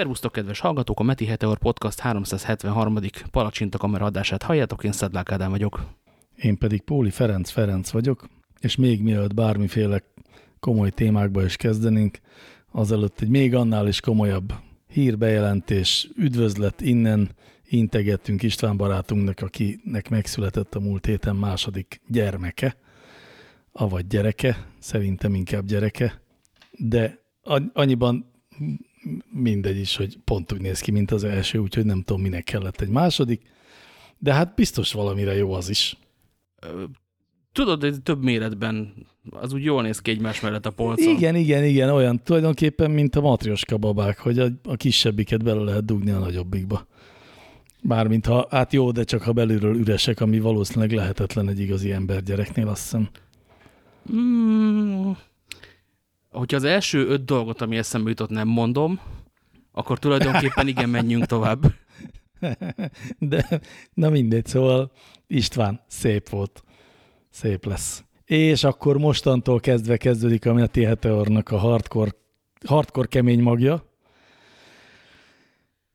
Szervusztok, kedves hallgatók! A Meti Heteor Podcast 373. Palacsinta kamera adását halljátok, én Szedlák Ádám vagyok. Én pedig Póli Ferenc Ferenc vagyok, és még mielőtt bármiféle komoly témákba is kezdenénk, azelőtt egy még annál is komolyabb hírbejelentés, üdvözlet innen, integettünk István barátunknak, akinek megszületett a múlt héten második gyermeke, avagy gyereke, szerintem inkább gyereke, de annyiban mindegy is, hogy pont úgy néz ki, mint az első, úgyhogy nem tudom, minek kellett egy második, de hát biztos valamire jó az is. Tudod, hogy több méretben az úgy jól néz ki egymás mellett a polcon. Igen, igen, igen, olyan tulajdonképpen, mint a matrioska babák, hogy a, a kisebbiket bele lehet dugni a nagyobbikba. Bármint ha, hát jó, de csak ha belülről üresek, ami valószínűleg lehetetlen egy igazi embergyereknél, azt hiszem. Mm, hogyha az első öt dolgot, ami eszembe jutott, nem mondom, akkor tulajdonképpen igen, menjünk tovább. De na mindegy, szóval István, szép volt. Szép lesz. És akkor mostantól kezdve kezdődik a Meti Heteornak a hardcore, hardcore kemény magja.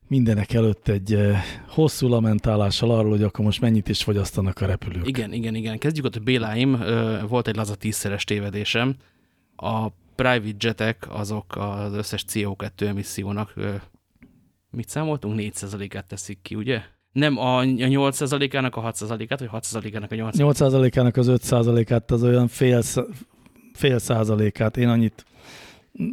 Mindenek előtt egy eh, hosszú lamentálással arról, hogy akkor most mennyit is fogyasztanak a repülők. Igen, igen, igen. Kezdjük ott, Béláim, volt egy laza tízszeres tévedésem. A private jetek azok az összes CO2 emissziónak, mit számoltunk? 4%-át teszik ki, ugye? Nem a 8%-ának a 6%-át, vagy 6%-ának a 8%-át? 8%-ának az 5%-át, az olyan fél, fél százalékát. Én annyit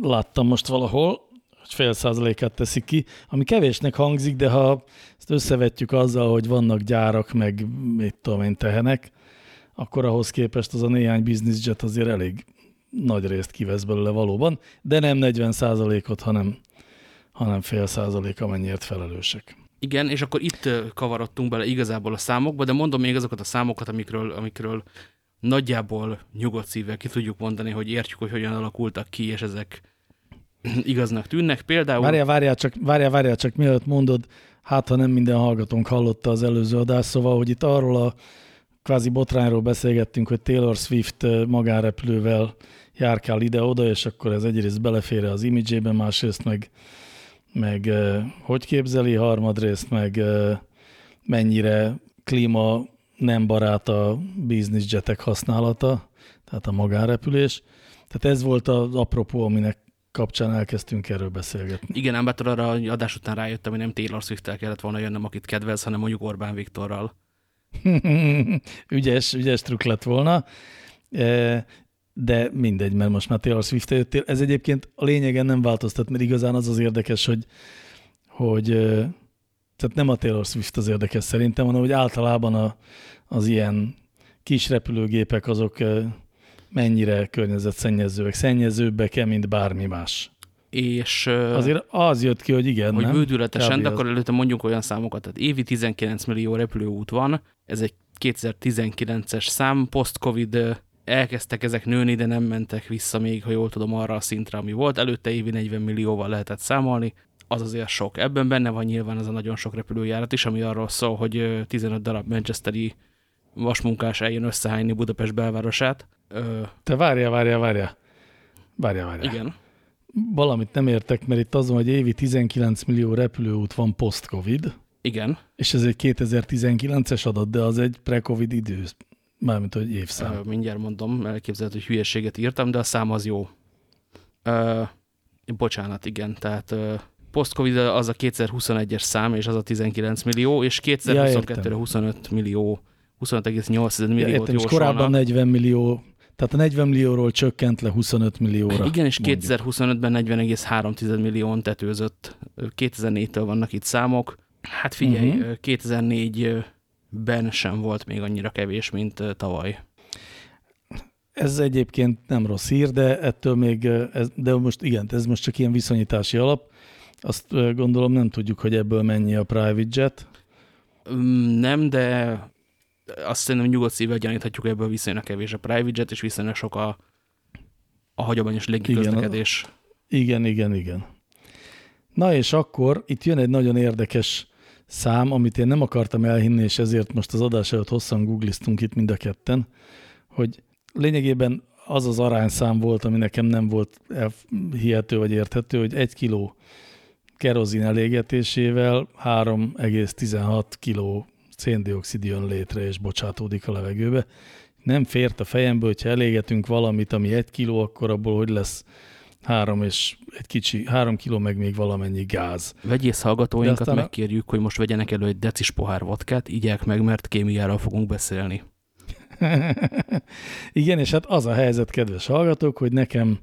láttam most valahol, hogy fél százalékát teszik ki, ami kevésnek hangzik, de ha ezt összevetjük azzal, hogy vannak gyárak, meg mit tudom én, tehenek, akkor ahhoz képest az a néhány business jet azért elég nagy részt kivesz belőle valóban, de nem 40 százalékot, hanem, hanem fél százalék, amennyiért felelősek. Igen, és akkor itt kavarodtunk bele igazából a számokba, de mondom még azokat a számokat, amikről, amikről nagyjából nyugodt szívvel ki tudjuk mondani, hogy értjük, hogy hogyan alakultak ki, és ezek igaznak tűnnek. Például... Várjál, várjál csak, várjál, várjál csak, mielőtt mondod, hát ha nem minden hallgatónk hallotta az előző adás, szóval, hogy itt arról a kvázi botrányról beszélgettünk, hogy Taylor Swift magánrepülővel járkál ide-oda, és akkor ez egyrészt belefér az imidzsébe, másrészt meg, meg hogy képzeli, harmadrészt meg mennyire klíma nem barát a business jetek használata, tehát a magánrepülés. Tehát ez volt az apropó, aminek kapcsán elkezdtünk erről beszélgetni. Igen, ám bátor arra adás után rájöttem, hogy nem Taylor swift kellett volna jönnöm, akit kedvez, hanem mondjuk Orbán Viktorral. ügyes, ügyes trükk lett volna de mindegy, mert most már Taylor swift jöttél. Ez egyébként a lényegen nem változtat, mert igazán az az érdekes, hogy, hogy tehát nem a Taylor Swift az érdekes szerintem, hanem hogy általában a, az ilyen kis repülőgépek azok mennyire környezetszennyezőek, szennyezőbbek-e, mint bármi más. És azért az jött ki, hogy igen, hogy bődületesen, de akkor előtte mondjuk olyan számokat, tehát évi 19 millió repülőút van, ez egy 2019-es szám, post-covid elkezdtek ezek nőni, de nem mentek vissza még, ha jól tudom, arra a szintre, ami volt. Előtte évi 40 millióval lehetett számolni, az azért sok. Ebben benne van nyilván az a nagyon sok repülőjárat is, ami arról szól, hogy 15 darab manchesteri vasmunkás eljön összehányni Budapest belvárosát. Te várja, várja, várja. Várja, várja. Igen. Valamit nem értek, mert itt azon, hogy évi 19 millió repülőút van post-covid. Igen. És ez egy 2019-es adat, de az egy pre-covid idő, Mármint, hogy évszám. Uh, mindjárt mondom, elképzelhető, hogy hülyeséget írtam, de a szám az jó. Uh, bocsánat, igen, tehát uh, post-covid az a 2021-es szám, és az a 19 millió, és 2022-re ja, 25 millió, 25,8 millió. Ja, értem, és korábban 40 millió, tehát a 40 millióról csökkent le 25 millióra. Igen, és 2025-ben 40,3 millión tetőzött. 2004-től vannak itt számok. Hát figyelj, uh -huh. 2004 ben sem volt még annyira kevés, mint tavaly. Ez egyébként nem rossz hír, de ettől még, ez, de most igen, ez most csak ilyen viszonyítási alap. Azt gondolom nem tudjuk, hogy ebből mennyi a private jet. Mm, nem, de azt szerintem nyugodt szívvel gyaníthatjuk, ebből viszonylag kevés a private jet, és viszonylag sok a, a hagyományos légiközlekedés. Igen, igen, igen, igen. Na és akkor itt jön egy nagyon érdekes szám, amit én nem akartam elhinni, és ezért most az adás előtt hosszan googliztunk itt mind a ketten, hogy lényegében az az arányszám volt, ami nekem nem volt hihető vagy érthető, hogy egy kiló kerozin elégetésével 3,16 kg széndiokszid jön létre és bocsátódik a levegőbe. Nem fért a fejembe, hogyha elégetünk valamit, ami egy kiló, akkor abból hogy lesz három és egy kicsi, három kiló meg még valamennyi gáz. Vegyész hallgatóinkat aztán... megkérjük, hogy most vegyenek elő egy decis pohár vodkát, igyák meg, mert kémiáról fogunk beszélni. Igen, és hát az a helyzet, kedves hallgatók, hogy nekem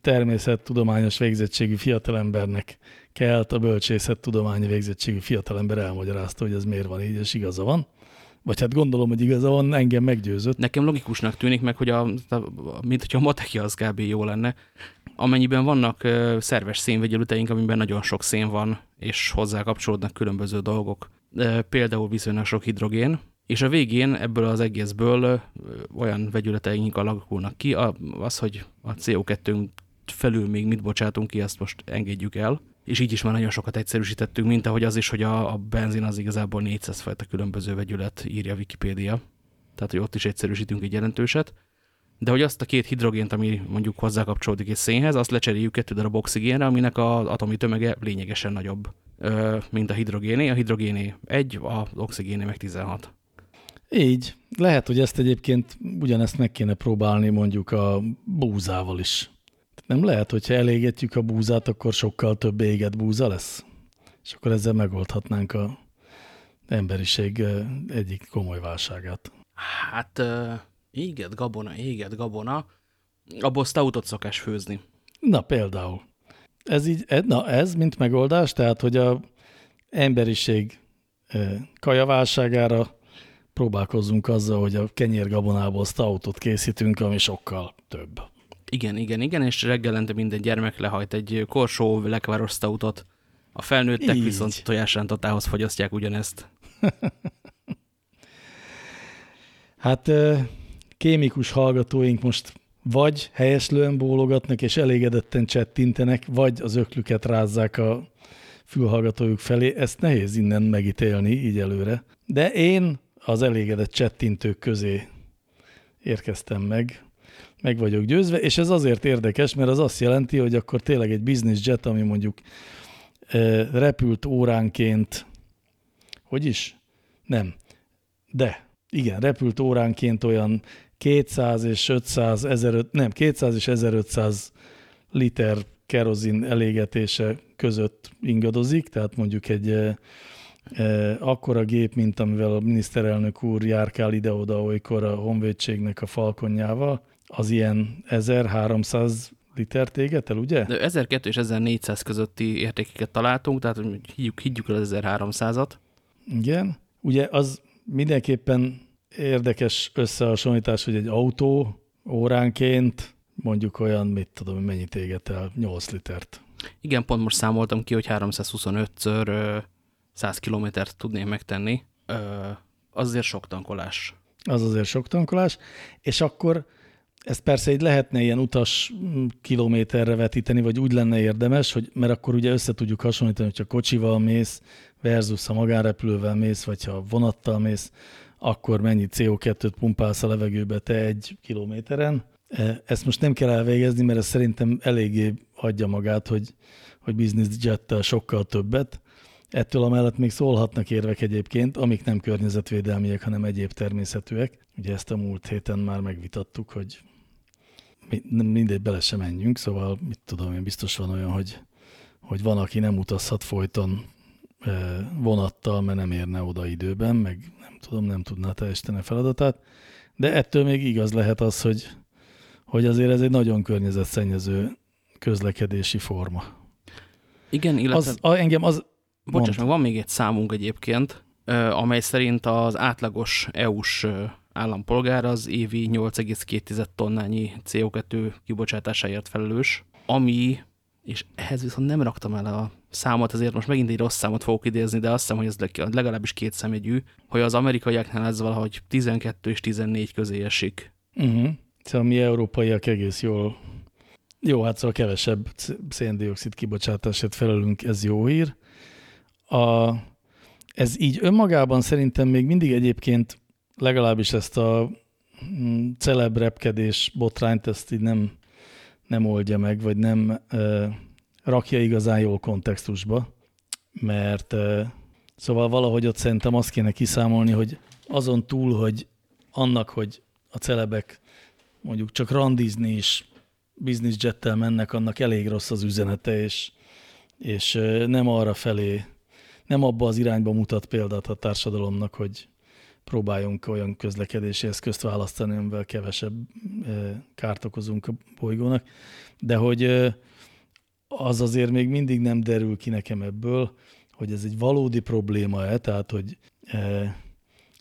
természettudományos végzettségű fiatalembernek kelt, a bölcsészettudományi végzettségű fiatalember elmagyarázta, hogy ez miért van így, és igaza van. Vagy hát gondolom, hogy igaza van, engem meggyőzött. Nekem logikusnak tűnik meg, hogy a, mint hogyha a matekja az kb. jó lenne. Amennyiben vannak uh, szerves szénvegyelüteink, amiben nagyon sok szén van, és hozzá kapcsolódnak különböző dolgok. Uh, például viszonylag sok hidrogén, és a végén ebből az egészből uh, olyan vegyületeink alakulnak ki, az, hogy a CO2 felül még mit bocsátunk ki, azt most engedjük el és így is már nagyon sokat egyszerűsítettünk, mint ahogy az is, hogy a, a benzin az igazából 400 fajta különböző vegyület, írja a Wikipédia. Tehát, hogy ott is egyszerűsítünk egy jelentőset. De hogy azt a két hidrogént, ami mondjuk hozzákapcsolódik egy szénhez, azt lecseréljük kettő darab oxigénre, aminek az atomi tömege lényegesen nagyobb, mint a hidrogéné. A hidrogéné 1, az oxigéné meg 16. Így. Lehet, hogy ezt egyébként ugyanezt meg kéne próbálni mondjuk a búzával is. Nem lehet, hogyha elégetjük a búzát, akkor sokkal több éget búza lesz? És akkor ezzel megoldhatnánk a emberiség egyik komoly válságát. Hát éget gabona, éget gabona, abból stoutot szokás főzni. Na például. Ez így, e, na ez mint megoldás, tehát hogy a emberiség kajaválságára próbálkozzunk azzal, hogy a kenyérgabonából stoutot készítünk, ami sokkal több. Igen, igen, igen, és reggelente minden gyermek lehajt egy korsó lekváros stoutot. A felnőttek Így. viszont tojásrántatához fogyasztják ugyanezt. hát kémikus hallgatóink most vagy helyeslően bólogatnak és elégedetten csettintenek, vagy az öklüket rázzák a fülhallgatójuk felé. Ezt nehéz innen megítélni így előre. De én az elégedett csettintők közé érkeztem meg meg vagyok győzve, és ez azért érdekes, mert az azt jelenti, hogy akkor tényleg egy business jet, ami mondjuk repült óránként, hogy is? Nem. De, igen, repült óránként olyan 200 és 500, 1500, nem, 200 és 1500 liter kerozin elégetése között ingadozik, tehát mondjuk egy e, e, akkora gép, mint amivel a miniszterelnök úr járkál ide-oda olykor a honvédségnek a falkonjával, az ilyen 1300 litert éget el, ugye? De 1200 és 1400 közötti értékeket találtunk, tehát higgyük, higgyük el az 1300-at. Igen. Ugye az mindenképpen érdekes összehasonlítás, hogy egy autó óránként mondjuk olyan, mit tudom, mennyit éget el, 8 litert. Igen, pont most számoltam ki, hogy 325-ször 100 kilométert tudnék megtenni. Az azért sok tankolás. Az azért sok tankolás, és akkor ezt persze így lehetne ilyen utas kilométerre vetíteni, vagy úgy lenne érdemes, hogy, mert akkor ugye össze tudjuk hasonlítani, hogyha kocsival mész versus ha magánrepülővel mész, vagy ha vonattal mész, akkor mennyi CO2-t pumpálsz a levegőbe te egy kilométeren. E, ezt most nem kell elvégezni, mert ez szerintem eléggé adja magát, hogy, hogy business jettel sokkal többet. Ettől amellett még szólhatnak érvek egyébként, amik nem környezetvédelmiek, hanem egyéb természetűek. Ugye ezt a múlt héten már megvitattuk, hogy mindegy, bele sem menjünk, szóval mit tudom én, biztos van olyan, hogy, hogy van, aki nem utazhat folyton vonattal, mert nem érne oda időben, meg nem tudom, nem tudná teljesíteni a feladatát, de ettől még igaz lehet az, hogy, hogy azért ez egy nagyon környezetszennyező közlekedési forma. Igen, illetve... Az, a, engem az... Bocsáss, meg van még egy számunk egyébként, amely szerint az átlagos EU-s állampolgár az évi 8,2 tonnányi CO2 kibocsátásáért felelős, ami, és ehhez viszont nem raktam el a számot, ezért most megint egy rossz számot fogok idézni, de azt hiszem, hogy ez legalábbis két szemegyű, hogy az amerikaiaknál ez valahogy 12 és 14 közé esik. Uh -huh. Szóval mi európaiak egész jól jó, hát szóval kevesebb széndiokszid kibocsátásért felelünk, ez jó hír. A, ez így önmagában szerintem még mindig egyébként legalábbis ezt a mm, celebrepkedés botrányt ezt így nem, nem oldja meg, vagy nem e, rakja igazán jól kontextusba, mert szóval valahogy ott szerintem azt kéne kiszámolni, hogy azon túl, hogy annak, hogy a celebek mondjuk csak randizni is business jettel mennek, annak elég rossz az üzenete, és, és nem arra felé, nem abba az irányba mutat példát a társadalomnak, hogy próbáljunk olyan közlekedési eszközt választani, amivel kevesebb kárt okozunk a bolygónak, de hogy az azért még mindig nem derül ki nekem ebből, hogy ez egy valódi probléma-e, tehát hogy eh,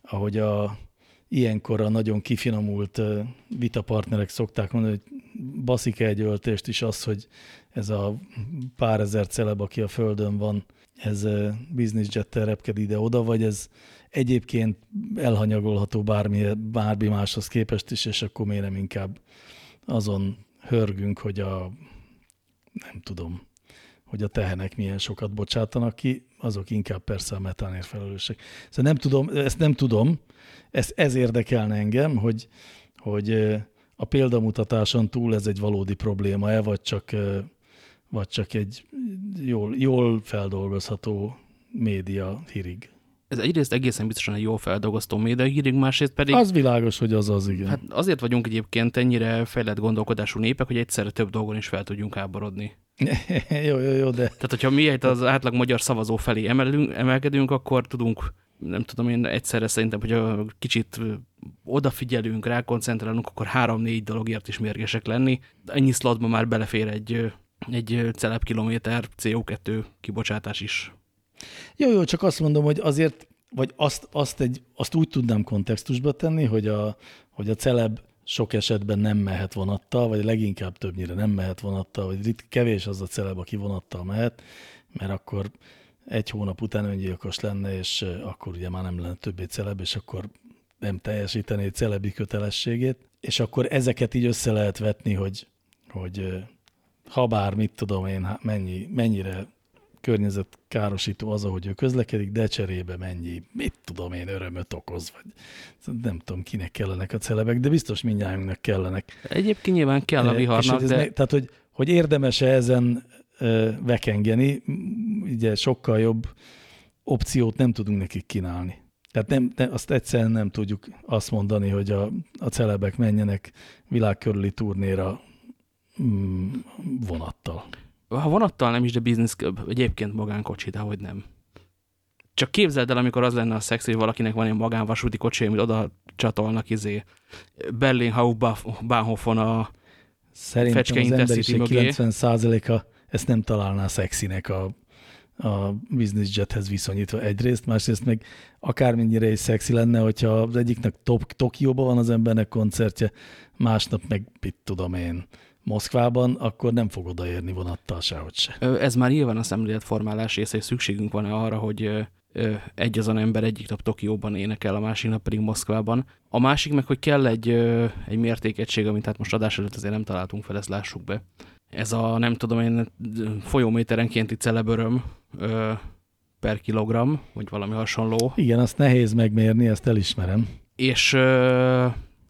ahogy a ilyenkor a nagyon kifinomult vitapartnerek szokták mondani, hogy baszik egy öltést is az, hogy ez a pár ezer celeb, aki a földön van, ez business jettel repked ide-oda, vagy ez egyébként elhanyagolható bármi, bármi máshoz képest is, és akkor miért nem inkább azon hörgünk, hogy a nem tudom, hogy a tehenek milyen sokat bocsátanak ki, azok inkább persze a metánért felelősek. Szóval nem tudom, ezt nem tudom, ez, ez érdekelne engem, hogy, hogy a példamutatáson túl ez egy valódi probléma-e, vagy csak, vagy csak egy jól, jól feldolgozható média hírig. Ez egyrészt egészen biztosan egy jól feldolgozható média hírig, másrészt pedig... Az világos, hogy az az, igen. Hát azért vagyunk egyébként ennyire fejlett gondolkodású népek, hogy egyszerre több dolgon is fel tudjunk háborodni. jó, jó, jó, de... Tehát, hogyha mi az átlag magyar szavazó felé emelünk, emelkedünk, akkor tudunk, nem tudom én, egyszerre szerintem, hogy a kicsit odafigyelünk, rákoncentrálunk, akkor három-négy dologért is mérgesek lenni. Ennyi szlatban már belefér egy, egy kilométer CO2 kibocsátás is. Jó, jó, csak azt mondom, hogy azért, vagy azt, azt, egy, azt úgy tudnám kontextusba tenni, hogy a, hogy a celeb sok esetben nem mehet vonattal, vagy leginkább többnyire nem mehet vonattal, vagy itt kevés az a celeb, aki vonattal mehet, mert akkor egy hónap után öngyilkos lenne, és akkor ugye már nem lenne többé celeb, és akkor nem teljesítené celebi kötelességét, és akkor ezeket így össze lehet vetni, hogy, hogy ha bár mit tudom én, mennyi, mennyire környezetkárosító az, ahogy ő közlekedik, de cserébe mennyi, mit tudom én, örömöt okoz, vagy nem tudom, kinek kellenek a celebek, de biztos mindjárt kellenek. Egyébként nyilván kell a viharnak, hogy de... Meg, tehát, hogy, hogy érdemes-e ezen ö, vekengeni, ugye sokkal jobb opciót nem tudunk nekik kínálni. Tehát nem, nem, azt egyszerűen nem tudjuk azt mondani, hogy a, a celebek menjenek világkörüli turnéra vonattal. Ha vonattal nem is, de business egyébként magánkocsi, de hogy nem. Csak képzeld el, amikor az lenne a szex, hogy valakinek van egy magánvasúti kocsi, amit oda csatolnak izé Berlin Hauptbahnhofon a Szerintem Fecske az emberiség 90%-a ezt nem találná szexinek a, a business jethez viszonyítva egyrészt, másrészt meg akármennyire is szexi lenne, hogyha az egyiknek Tokióban van az embernek koncertje, másnap meg, mit tudom én, Moszkvában, akkor nem fog odaérni vonattal sehogy se. Ez már nyilván a szemléletformálás része, hogy szükségünk van -e arra, hogy egy azon ember egyik nap Tokióban énekel, a másik nap pedig Moszkvában. A másik meg, hogy kell egy, egy mértékegység, amit hát most adás előtt azért nem találtunk fel, ezt lássuk be. Ez a nem tudom én folyóméterenkénti celeböröm per kilogramm, vagy valami hasonló. Igen, azt nehéz megmérni, ezt elismerem. És,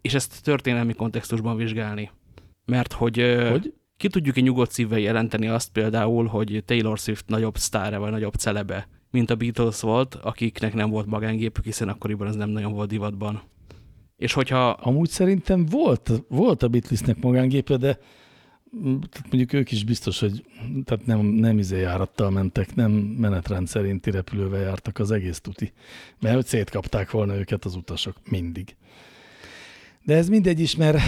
és ezt történelmi kontextusban vizsgálni. Mert hogy, hogy? ki tudjuk-e nyugodt szívvel jelenteni azt például, hogy Taylor Swift nagyobb sztára vagy nagyobb celebe, mint a Beatles volt, akiknek nem volt magángépük, hiszen akkoriban ez nem nagyon volt divatban. És hogyha... Amúgy szerintem volt, volt a Beatlesnek magángépe, de tehát mondjuk ők is biztos, hogy tehát nem, nem izé járattal mentek, nem menetrend szerinti repülővel jártak az egész tuti. Mert hogy szétkapták volna őket az utasok mindig. De ez mindegy is, mert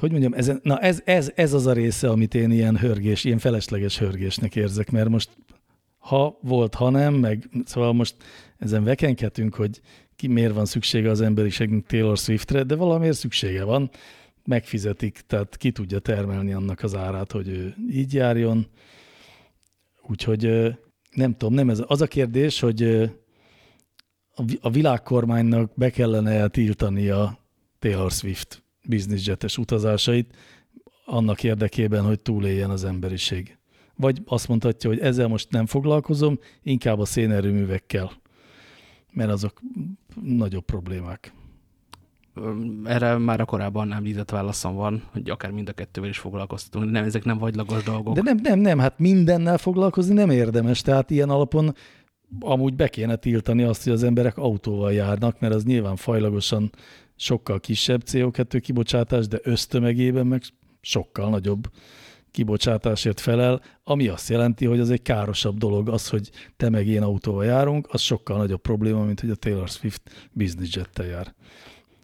hogy mondjam, ez, na ez, ez, ez az a része, amit én ilyen hörgés, ilyen felesleges hörgésnek érzek, mert most ha volt, ha nem, meg szóval most ezen vekenketünk, hogy ki miért van szüksége az emberiségnek Taylor Swiftre, de valamiért szüksége van, megfizetik, tehát ki tudja termelni annak az árát, hogy ő így járjon. Úgyhogy nem tudom, nem ez. Az a kérdés, hogy a világkormánynak be kellene eltiltani a Taylor Swift bizniszjetes utazásait annak érdekében, hogy túléljen az emberiség. Vagy azt mondhatja, hogy ezzel most nem foglalkozom, inkább a szénerőművekkel, mert azok nagyobb problémák. Erre már a korábban említett válaszom van, hogy akár mind a kettővel is foglalkoztatunk. Nem, ezek nem vagylagos dolgok. De nem, nem, nem, hát mindennel foglalkozni nem érdemes. Tehát ilyen alapon amúgy be kéne tiltani azt, hogy az emberek autóval járnak, mert az nyilván fajlagosan sokkal kisebb CO2 kibocsátás, de ösztömegében meg sokkal nagyobb kibocsátásért felel, ami azt jelenti, hogy az egy károsabb dolog az, hogy te meg én autóval járunk, az sokkal nagyobb probléma, mint hogy a Taylor Swift business jettel jár.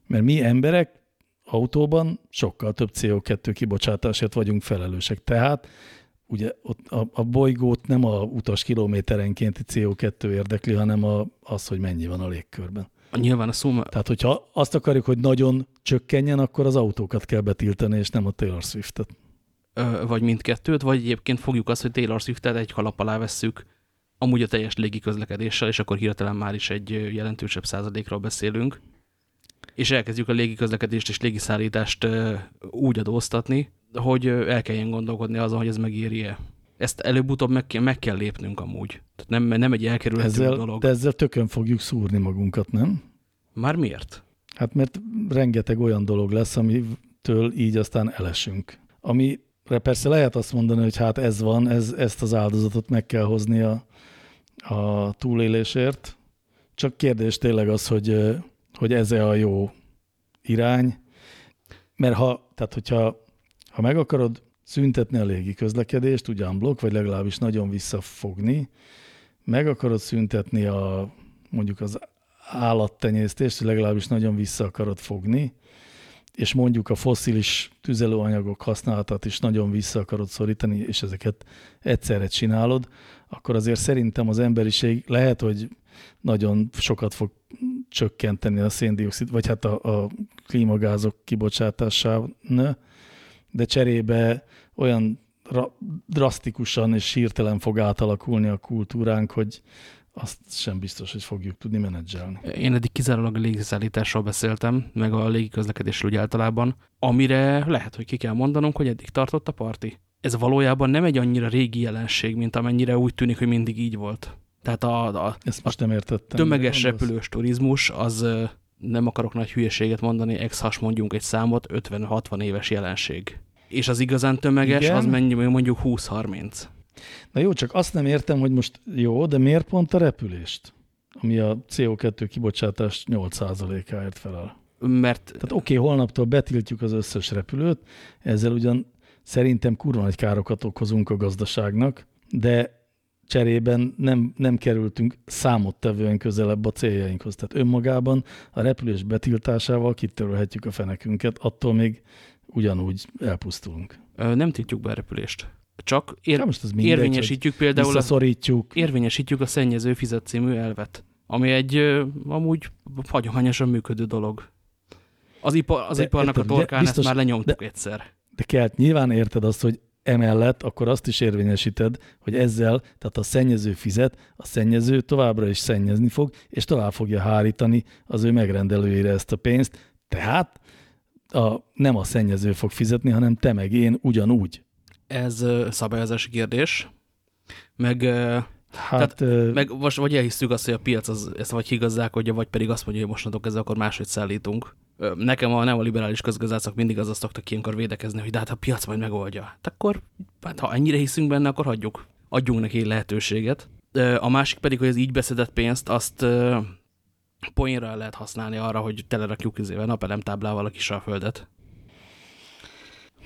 Mert mi emberek autóban sokkal több CO2 kibocsátásért vagyunk felelősek. Tehát ugye ott a, a bolygót nem a utas kilométerenkénti CO2 érdekli, hanem a, az, hogy mennyi van a légkörben. Nyilván a szuma... Tehát, hogyha azt akarjuk, hogy nagyon csökkenjen, akkor az autókat kell betiltani, és nem a Taylor Swift-et. Vagy mindkettőt, vagy egyébként fogjuk azt, hogy Taylor Swift-et egy kalap alá vesszük amúgy a teljes légiközlekedéssel, és akkor hirtelen már is egy jelentősebb százalékról beszélünk, és elkezdjük a légiközlekedést és légiszállítást úgy adóztatni, hogy el kelljen gondolkodni azon, hogy ez megéri-e. Ezt előbb-utóbb meg, kell, meg kell lépnünk amúgy. Tehát nem, nem egy elkerülhető ezzel, dolog. De ezzel tökön fogjuk szúrni magunkat, nem? Már miért? Hát mert rengeteg olyan dolog lesz, amitől így aztán elesünk. Amire persze lehet azt mondani, hogy hát ez van, ez, ezt az áldozatot meg kell hozni a, a túlélésért. Csak kérdés tényleg az, hogy, hogy ez-e a jó irány. Mert ha, tehát hogyha ha meg akarod szüntetni a légi közlekedést, ugyan blokk, vagy legalábbis nagyon visszafogni, meg akarod szüntetni a, mondjuk az állattenyésztést, legalábbis nagyon vissza akarod fogni, és mondjuk a foszilis tüzelőanyagok használatát is nagyon vissza akarod szorítani, és ezeket egyszerre csinálod, akkor azért szerintem az emberiség lehet, hogy nagyon sokat fog csökkenteni a széndiokszid, vagy hát a, a klímagázok kibocsátásán, de cserébe olyan drasztikusan és hirtelen fog átalakulni a kultúránk, hogy azt sem biztos, hogy fogjuk tudni menedzselni. Én eddig kizárólag a légiszállításról beszéltem, meg a légiközlekedésről úgy általában, amire lehet, hogy ki kell mondanunk, hogy eddig tartott a parti. Ez valójában nem egy annyira régi jelenség, mint amennyire úgy tűnik, hogy mindig így volt. Tehát a, a, Ezt most nem értettem. tömeges repülős turizmus az nem akarok nagy hülyeséget mondani, ex-has mondjunk egy számot, 50-60 éves jelenség. És az igazán tömeges, Igen? az mennyi, mondjuk 20-30. Na jó, csak azt nem értem, hogy most jó, de miért pont a repülést? Ami a CO2 kibocsátás 8%-áért felel. Mert... Tehát oké, okay, holnaptól betiltjuk az összes repülőt, ezzel ugyan szerintem kurva nagy károkat okozunk a gazdaságnak, de cserében nem, nem kerültünk számottevően közelebb a céljainkhoz. Tehát önmagában a repülés betiltásával kitörölhetjük a fenekünket, attól még ugyanúgy elpusztulunk. Nem tiltjuk be a repülést. Csak ér hát most mindegy, érvényesítjük például a, érvényesítjük a szennyező fizet című elvet, ami egy amúgy hagyományosan működő dolog. Az, ipar, az de, iparnak érted, a torkán biztos, ezt már lenyomtuk de, egyszer. De kell, nyilván érted azt, hogy emellett akkor azt is érvényesíted, hogy ezzel, tehát a szennyező fizet, a szennyező továbbra is szennyezni fog, és tovább fogja hárítani az ő megrendelőjére ezt a pénzt. Tehát a, nem a szennyező fog fizetni, hanem te meg én ugyanúgy. Ez szabályozási kérdés, meg Hát, Tehát, meg most vagy elhisztük azt, hogy a piac az, ezt vagy higazdálkodja, vagy pedig azt mondja, hogy mostantól kezdve akkor máshogy szállítunk. Nekem a neoliberális közgazdászok mindig az azt szoktak ilyenkor védekezni, hogy de hát a piac majd megoldja. Tehát akkor, hát ha ennyire hiszünk benne, akkor hagyjuk. Adjunk neki lehetőséget. A másik pedig, hogy az így beszedett pénzt, azt poénra lehet használni arra, hogy telerakjuk izével napelemtáblával a kisraföldet.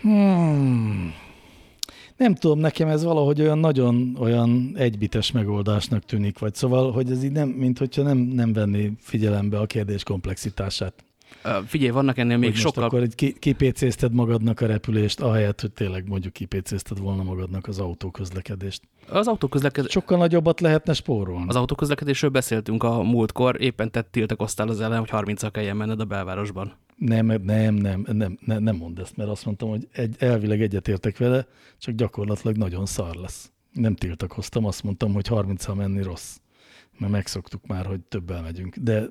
Hmm. Nem tudom, nekem ez valahogy olyan nagyon olyan egybites megoldásnak tűnik, vagy szóval, hogy ez így nem, mint hogyha nem, nem venné figyelembe a kérdés komplexitását. Figyelj, vannak ennél még sokkal... akkor egy kipécézted magadnak a repülést, ahelyett, hogy tényleg mondjuk kipécézted volna magadnak az autóközlekedést. Az autóközlekedés... Sokkal nagyobbat lehetne spórolni. Az autóközlekedésről beszéltünk a múltkor, éppen tett tiltakoztál az ellen, hogy 30 kelljen menned a belvárosban. Nem, nem, nem, nem, nem, nem mondd ezt, mert azt mondtam, hogy egy, elvileg egyetértek vele, csak gyakorlatilag nagyon szar lesz. Nem tiltakoztam, azt mondtam, hogy 30 menni rossz, mert megszoktuk már, hogy többel megyünk. De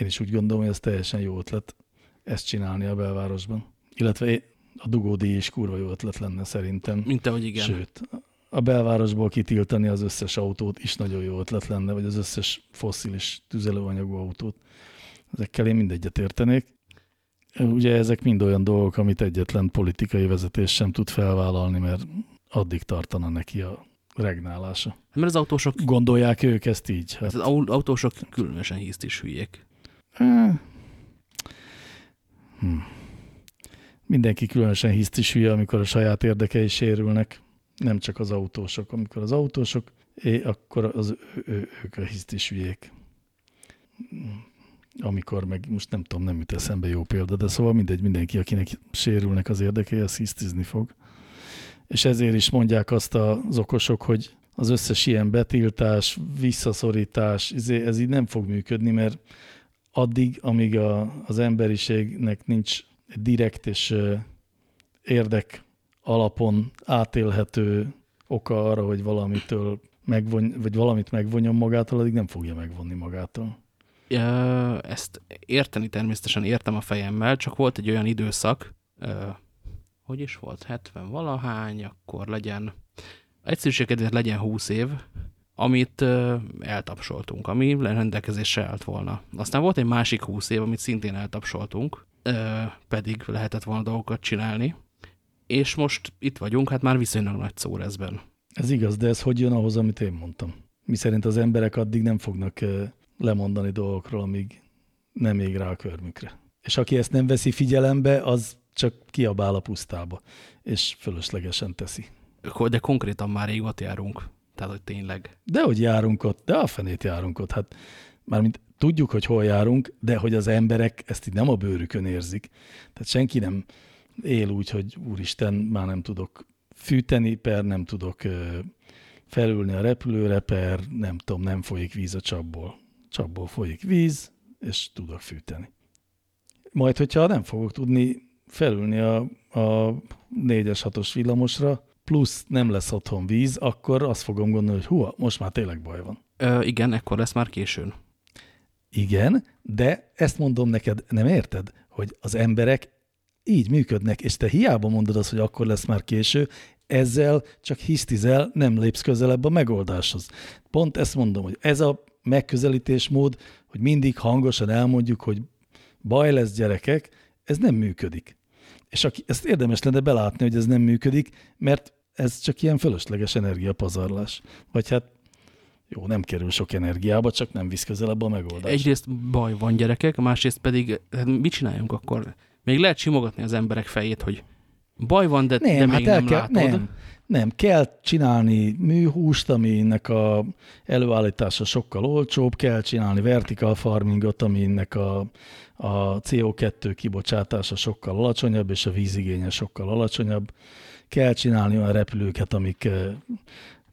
én is úgy gondolom, hogy ez teljesen jó ötlet ezt csinálni a belvárosban. Illetve a dugódíj is kurva jó ötlet lenne szerintem. Mint ahogy igen. Sőt, a belvárosból kitiltani az összes autót is nagyon jó ötlet lenne, vagy az összes fosszilis tüzelőanyagú autót. Ezekkel én mindegyet értenék. Ugye ezek mind olyan dolgok, amit egyetlen politikai vezetés sem tud felvállalni, mert addig tartana neki a regnálása. Mert az autósok... Gondolják ők ezt így? Hát. Az autósok különösen hízt is hülyék. Hm. Mindenki különösen hízt is hülye, amikor a saját érdekei sérülnek. Nem csak az autósok. Amikor az autósok, é, akkor az, ő, ők a hízt is hülyék amikor meg most nem tudom, nem jut eszembe jó példa, de szóval mindegy, mindenki, akinek sérülnek az érdekei, az hisztizni fog. És ezért is mondják azt az okosok, hogy az összes ilyen betiltás, visszaszorítás, izé, ez így nem fog működni, mert addig, amíg a, az emberiségnek nincs direkt és érdek alapon átélhető oka arra, hogy valamitől megvon, vagy valamit megvonjon magától, addig nem fogja megvonni magától. Ezt érteni természetesen értem a fejemmel, csak volt egy olyan időszak, hogy is volt, 70 valahány, akkor legyen, egyszerűségedért legyen 20 év, amit eltapsoltunk, ami rendelkezésre állt volna. Aztán volt egy másik 20 év, amit szintén eltapsoltunk, pedig lehetett volna dolgokat csinálni, és most itt vagyunk, hát már viszonylag nagy szórezben. Ez igaz, de ez hogy jön ahhoz, amit én mondtam? Mi szerint az emberek addig nem fognak lemondani dolgokról, amíg nem ég rá a körmükre. És aki ezt nem veszi figyelembe, az csak kiabál a pusztába, és fölöslegesen teszi. De konkrétan már rég ott járunk. Tehát, hogy tényleg. De hogy járunk ott, de a fenét járunk ott. Hát mármint tudjuk, hogy hol járunk, de hogy az emberek ezt így nem a bőrükön érzik. Tehát senki nem él úgy, hogy úristen, már nem tudok fűteni, per nem tudok felülni a repülőre, per nem tudom, nem folyik víz a csapból csapból folyik víz, és tudok fűteni. Majd, hogyha nem fogok tudni felülni a, a 4-es 6-os villamosra, plusz nem lesz otthon víz, akkor azt fogom gondolni, hogy hú, most már tényleg baj van. Ö, igen, ekkor lesz már későn. Igen, de ezt mondom neked, nem érted, hogy az emberek így működnek, és te hiába mondod azt, hogy akkor lesz már késő, ezzel csak hisztizel, nem lépsz közelebb a megoldáshoz. Pont ezt mondom, hogy ez a megközelítésmód, hogy mindig hangosan elmondjuk, hogy baj lesz gyerekek, ez nem működik. És aki, ezt érdemes lenne belátni, hogy ez nem működik, mert ez csak ilyen fölösleges energiapazarlás. Vagy hát jó, nem kerül sok energiába, csak nem visz közelebb a megoldás. Egyrészt baj van gyerekek, másrészt pedig hát mit csináljunk akkor? Még lehet simogatni az emberek fejét, hogy baj van, de, nem, de hát még nem kell, látod. Nem. Nem, kell csinálni műhúst, aminek a előállítása sokkal olcsóbb, kell csinálni vertical farmingot, aminek a, a CO2 kibocsátása sokkal alacsonyabb, és a vízigénye sokkal alacsonyabb. Kell csinálni olyan repülőket, amik eh,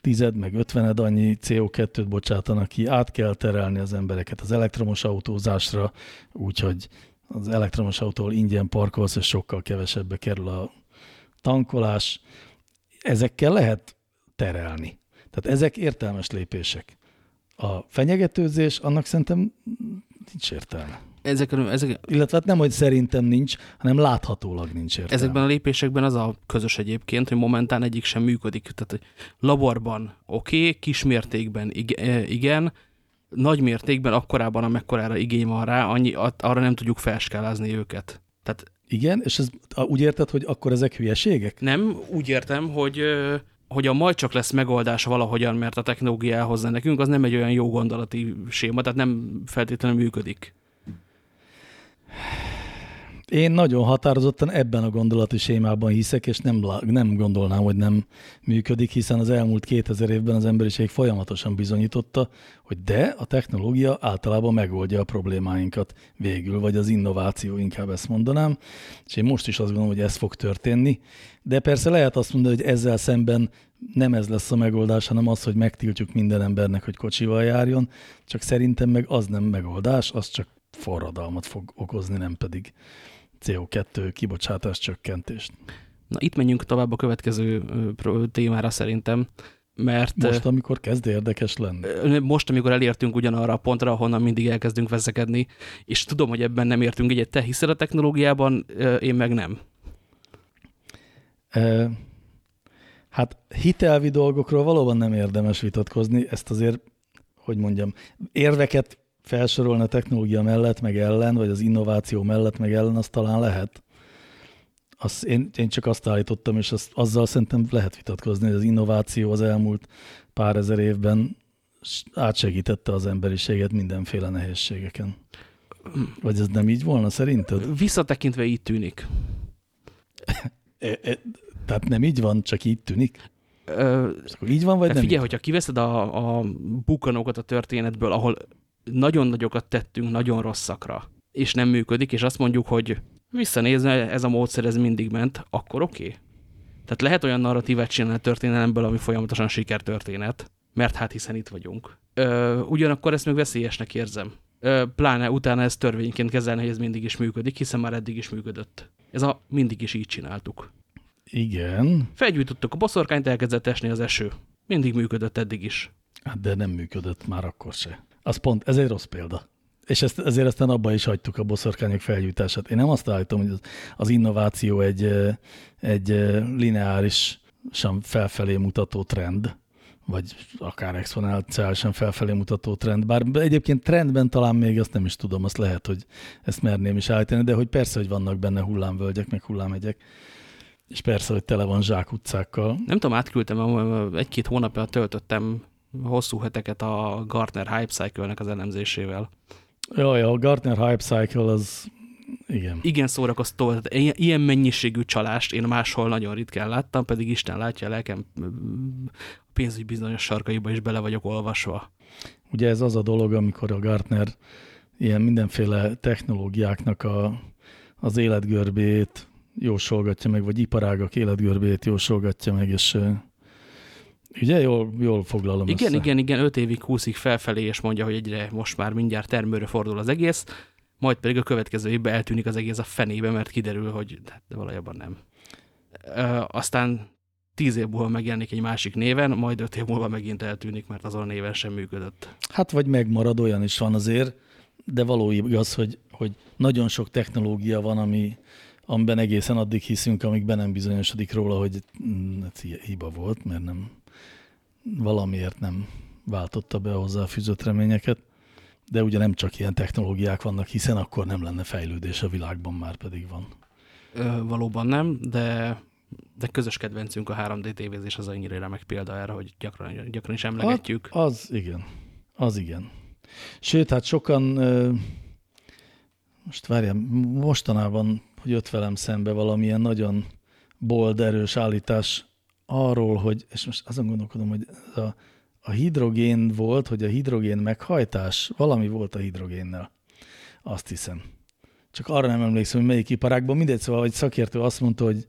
tized meg ötvened annyi CO2-t bocsátanak ki, át kell terelni az embereket az elektromos autózásra, úgyhogy az elektromos autóval ingyen parkolsz, és sokkal kevesebbe kerül a tankolás ezekkel lehet terelni. Tehát ezek értelmes lépések. A fenyegetőzés, annak szerintem nincs értelme. Ezek, ezek, Illetve hát nem, hogy szerintem nincs, hanem láthatólag nincs értelme. Ezekben a lépésekben az a közös egyébként, hogy momentán egyik sem működik. Tehát hogy laborban oké, okay, kismértékben igen, nagy mértékben akkorában, amekkorára igény van rá, annyi, arra nem tudjuk felskálázni őket. Igen, és ez, úgy érted, hogy akkor ezek hülyeségek? Nem, úgy értem, hogy, hogy a majd csak lesz megoldás valahogyan, mert a technológia elhozza nekünk, az nem egy olyan jó gondolati séma, tehát nem feltétlenül működik. Én nagyon határozottan ebben a gondolati sémában hiszek, és nem, nem gondolnám, hogy nem működik, hiszen az elmúlt 2000 évben az emberiség folyamatosan bizonyította, hogy de a technológia általában megoldja a problémáinkat végül, vagy az innováció, inkább ezt mondanám, és én most is azt gondolom, hogy ez fog történni, de persze lehet azt mondani, hogy ezzel szemben nem ez lesz a megoldás, hanem az, hogy megtiltjuk minden embernek, hogy kocsival járjon, csak szerintem meg az nem megoldás, az csak forradalmat fog okozni, nem pedig CO2 kibocsátás csökkentést. Na itt menjünk tovább a következő témára szerintem, mert... Most, amikor kezd érdekes lenni. Most, amikor elértünk ugyanarra a pontra, ahonnan mindig elkezdünk veszekedni, és tudom, hogy ebben nem értünk egyet. Te hiszel a technológiában, én meg nem. E, hát hitelvi dolgokról valóban nem érdemes vitatkozni, ezt azért, hogy mondjam, érveket felsorolni a technológia mellett, meg ellen, vagy az innováció mellett, meg ellen, az talán lehet. Azt, én, én csak azt állítottam, és azt, azzal szerintem lehet vitatkozni, hogy az innováció az elmúlt pár ezer évben átsegítette az emberiséget mindenféle nehézségeken. Vagy ez nem így volna szerinted? Visszatekintve így tűnik. e, e, tehát nem így van, csak így tűnik? Ö, akkor így van, vagy nem Figyelj, hogyha kiveszed a, a bukkanókat a történetből, ahol nagyon nagyokat tettünk nagyon rosszakra, és nem működik, és azt mondjuk, hogy visszanézve ez a módszer, ez mindig ment, akkor oké. Okay. Tehát lehet olyan narratívát csinálni a történelemből, ami folyamatosan sikertörténet, mert hát hiszen itt vagyunk. Ö, ugyanakkor ezt még veszélyesnek érzem. Ö, pláne utána ezt törvényként kezelni, hogy ez mindig is működik, hiszen már eddig is működött. Ez a mindig is így csináltuk. Igen. Felgyújtottuk a boszorkányt, elkezdett esni az eső. Mindig működött eddig is. Hát de nem működött már akkor se. Az pont, ez egy rossz példa. És ezt, ezért aztán abba is hagytuk a boszorkányok felgyújtását. Én nem azt állítom, hogy az, az innováció egy, egy lineárisan felfelé mutató trend, vagy akár exponenciálisan felfelé mutató trend. Bár egyébként trendben talán még azt nem is tudom, azt lehet, hogy ezt merném is állítani, de hogy persze, hogy vannak benne hullámvölgyek, meg hullámegyek. És persze, hogy tele van zsákutcákkal. Nem tudom, átküldtem, egy-két hónapja töltöttem hosszú heteket a Gartner Hype Cycle-nek az elemzésével. Jaj, a Gartner Hype Cycle az igen. Igen szórakoztó. Tehát ilyen mennyiségű csalást én máshol nagyon ritkán láttam, pedig Isten látja a lelkem a pénzügy bizonyos sarkaiba is bele vagyok olvasva. Ugye ez az a dolog, amikor a Gartner ilyen mindenféle technológiáknak a, az életgörbét jósolgatja meg, vagy iparágak életgörbét jósolgatja meg, és Ugye jól, jól foglalom Igen, össze. igen, igen, öt évig húszik felfelé, és mondja, hogy egyre most már mindjárt termőre fordul az egész, majd pedig a következő évben eltűnik az egész a fenébe, mert kiderül, hogy de valójában nem. Ö, aztán tíz év múlva megjelenik egy másik néven, majd öt év múlva megint eltűnik, mert azon a néven sem működött. Hát vagy megmarad, olyan is van azért, de való igaz, hogy, hogy nagyon sok technológia van, ami, amiben egészen addig hiszünk, amíg be nem bizonyosodik róla, hogy mm, ez hiba volt, mert nem valamiért nem váltotta be hozzá a fűzött reményeket. De ugye nem csak ilyen technológiák vannak, hiszen akkor nem lenne fejlődés a világban, már pedig van. Ö, valóban nem, de, de közös kedvencünk a 3D tévézés az annyira remek példa erre, hogy gyakran, gyakran is emlegetjük. Az, az igen, az igen. Sőt, hát sokan, most várjam, mostanában, hogy jött velem szembe valamilyen nagyon bold, erős állítás arról, hogy, és most azon gondolkodom, hogy a, a hidrogén volt, hogy a hidrogén meghajtás, valami volt a hidrogénnel. Azt hiszem. Csak arra nem emlékszem, hogy melyik iparágban. Mindegy, szóval, hogy szakértő azt mondta, hogy,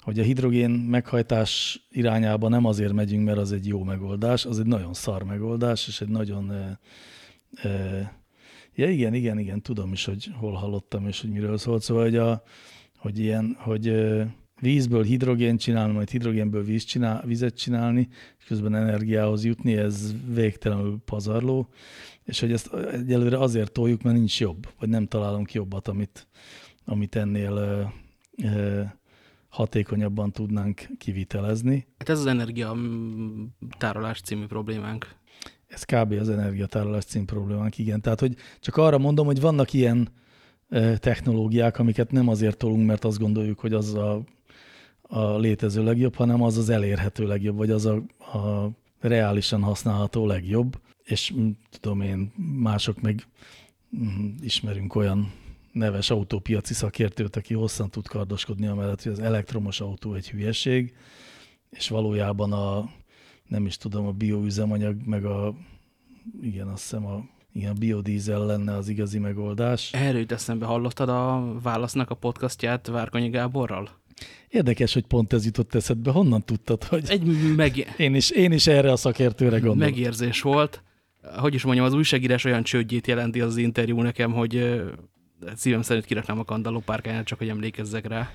hogy a hidrogén meghajtás irányába nem azért megyünk, mert az egy jó megoldás, az egy nagyon szar megoldás, és egy nagyon... E, e, ja, igen, igen, igen, tudom is, hogy hol hallottam, és hogy miről szólt. Szóval, hogy, a, hogy ilyen, hogy vízből hidrogén csinálni, majd hidrogénből víz csinál, vizet csinálni, és közben energiához jutni, ez végtelenül pazarló, és hogy ezt egyelőre azért toljuk, mert nincs jobb, vagy nem találunk jobbat, amit, amit ennél ö, ö, hatékonyabban tudnánk kivitelezni. Hát ez az energiatárolás című problémánk. Ez kb. az energiatárolás című problémánk, igen. Tehát, hogy csak arra mondom, hogy vannak ilyen technológiák, amiket nem azért tolunk, mert azt gondoljuk, hogy az a a létező legjobb, hanem az az elérhető legjobb, vagy az a, a reálisan használható legjobb, és mm, tudom én, mások meg mm, ismerünk olyan neves autópiaci szakértőt, aki hosszan tud kardoskodni amellett, hogy az elektromos autó egy hülyeség, és valójában a, nem is tudom, a bioüzemanyag, meg a, igen, azt hiszem a igen, a biodízel lenne az igazi megoldás. Erről jut eszembe, hallottad a Válasznak a podcastját Várkonyi Gáborral? Érdekes, hogy pont ez jutott eszedbe. Honnan tudtad, hogy Egy meg... én, is, én is erre a szakértőre gondolom. Megérzés volt. Hogy is mondjam, az újságírás olyan csődjét jelenti az interjú nekem, hogy szívem szerint kiraknám a kandalló párkányát, csak hogy emlékezzek rá.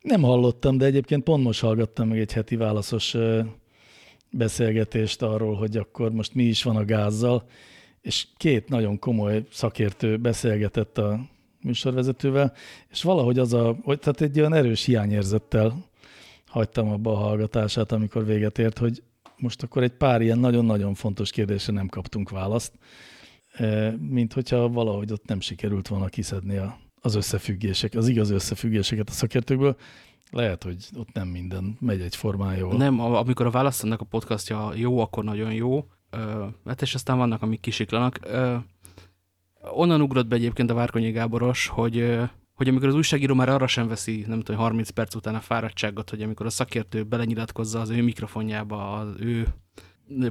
Nem hallottam, de egyébként pont most hallgattam meg egy heti válaszos beszélgetést arról, hogy akkor most mi is van a gázzal, és két nagyon komoly szakértő beszélgetett a műsorvezetővel, és valahogy az a, hogy, tehát egy olyan erős hiányérzettel hagytam abba a hallgatását, amikor véget ért, hogy most akkor egy pár ilyen nagyon-nagyon fontos kérdésre nem kaptunk választ. mint hogyha valahogy ott nem sikerült volna kiszedni a, az összefüggések, az igazi összefüggéseket a szakértőkből. Lehet, hogy ott nem minden megy egyformán jól. Nem, amikor a választanak a podcastja jó, akkor nagyon jó. Hát és aztán vannak, amik kisiklanak. Onnan ugrott be egyébként a Várkonyi Gáboros, hogy, hogy amikor az újságíró már arra sem veszi, nem tudom, 30 perc után a fáradtságot, hogy amikor a szakértő belenyilatkozza az ő mikrofonjába, az ő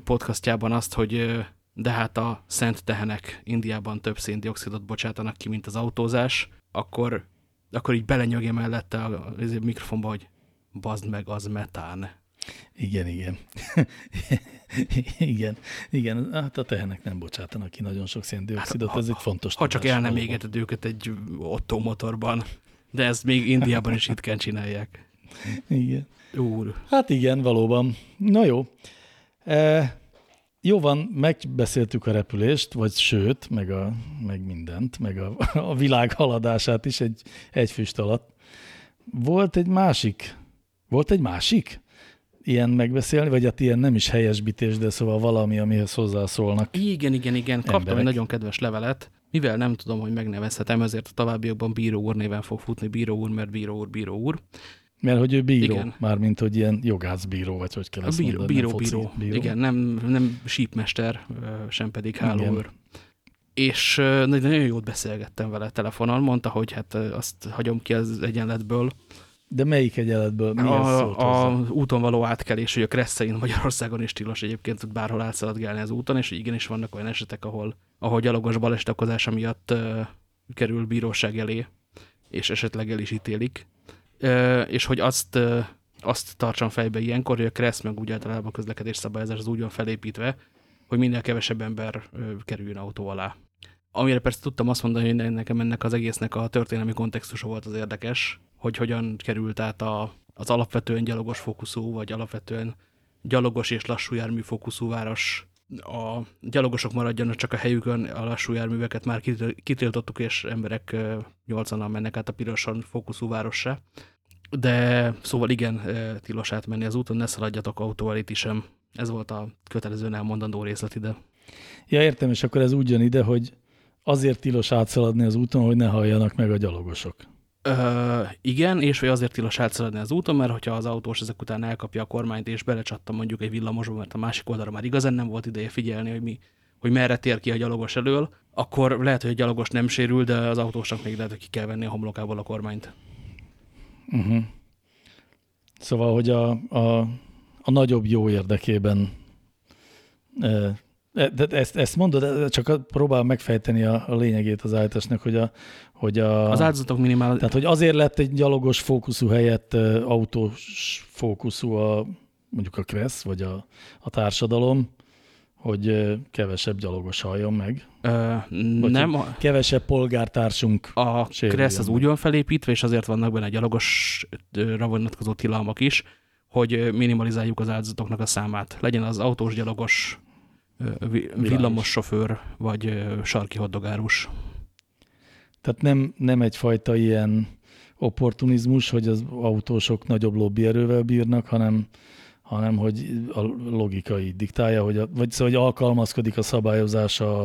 podcastjában azt, hogy de hát a szent tehenek Indiában több széndiokszidot bocsátanak ki, mint az autózás, akkor, akkor így belenyögje mellette a, a mikrofonba, hogy bazd meg, az metán. Igen, igen. igen, igen. Hát a tehenek nem bocsátanak ki nagyon sok széndiokszidot, hát, ez egy fontos Ha csak el nem égeted őket egy Otto motorban, de ezt még Indiában is ritkán csinálják. Igen. Úr. Hát igen, valóban. Na jó. E, jó van, megbeszéltük a repülést, vagy sőt, meg, a, meg mindent, meg a, a világ haladását is egy, egy füst alatt. Volt egy másik, volt egy másik ilyen megbeszélni, vagy hát ilyen nem is helyesbítés, de szóval valami, amihez hozzászólnak. Igen, igen, igen. Kaptam emberek. egy nagyon kedves levelet, mivel nem tudom, hogy megnevezhetem, ezért a továbbiakban Bíró úr néven fog futni, Bíró úr, mert Bíró úr, Bíró úr. Mert hogy ő bíró, Igen. mármint hogy ilyen jogászbíró, vagy hogy kell ezt bíró, mondani, bíró, bíró. bíró. Igen, nem, nem sípmester, sem pedig hálóőr. És nagyon jót beszélgettem vele telefonon, mondta, hogy hát azt hagyom ki az egyenletből. De melyik egyenletből? A, a úton való átkelés, hogy a Kresszein Magyarországon is tilos egyébként tud bárhol átszaladgálni az úton, és igenis vannak olyan esetek, ahol, ahol gyalogos balestakozása miatt uh, kerül bíróság elé, és esetleg el is ítélik és hogy azt, azt tartsam fejbe ilyenkor, hogy a KRESZ meg úgy általában a közlekedés szabályozás az úgy van felépítve, hogy minél kevesebb ember kerüljön autó alá. Amire persze tudtam azt mondani, hogy nekem ennek az egésznek a történelmi kontextusa volt az érdekes, hogy hogyan került át a, az alapvetően gyalogos fókuszú, vagy alapvetően gyalogos és lassú jármű fókuszú város a gyalogosok maradjanak csak a helyükön, a lassú járműveket már kitiltottuk, és emberek 80-an mennek át a pirosan fókuszú városra. De szóval igen, tilos átmenni az úton, ne szaladjatok autóval itt sem. Ez volt a kötelezően elmondandó részlet ide. Ja, értem, és akkor ez úgy jön ide, hogy azért tilos átszaladni az úton, hogy ne halljanak meg a gyalogosok. Ö, igen, és hogy azért tilos átszaladni az úton, mert hogyha az autós ezek után elkapja a kormányt, és belecsatta mondjuk egy villamosba, mert a másik oldalra már igazán nem volt ideje figyelni, hogy, mi, hogy merre tér ki a gyalogos elől, akkor lehet, hogy a gyalogos nem sérül, de az autósnak még lehet, hogy ki kell venni a homlokából a kormányt. Uh -huh. Szóval, hogy a, a, a nagyobb jó érdekében de ezt, ezt mondod, csak próbál megfejteni a, a lényegét az állításnak, hogy a, hogy a... Az áldozatok minimál... Tehát, hogy azért lett egy gyalogos fókuszú helyett autós fókuszú a, mondjuk a Kressz, vagy a, a társadalom, hogy kevesebb gyalogos halljon meg. Ö, nem. Kevesebb polgártársunk A Kressz az úgy van felépítve, és azért vannak benne gyalogosra vonatkozó tilalmak is, hogy minimalizáljuk az áldozatoknak a számát. Legyen az autós gyalogos villamos sofőr, vagy sarki hoddogárus. Tehát nem, nem egyfajta ilyen opportunizmus, hogy az autósok nagyobb lobbyerővel bírnak, hanem, hanem hogy a logika így diktálja, hogy a, vagy szóval, hogy alkalmazkodik a szabályozás a,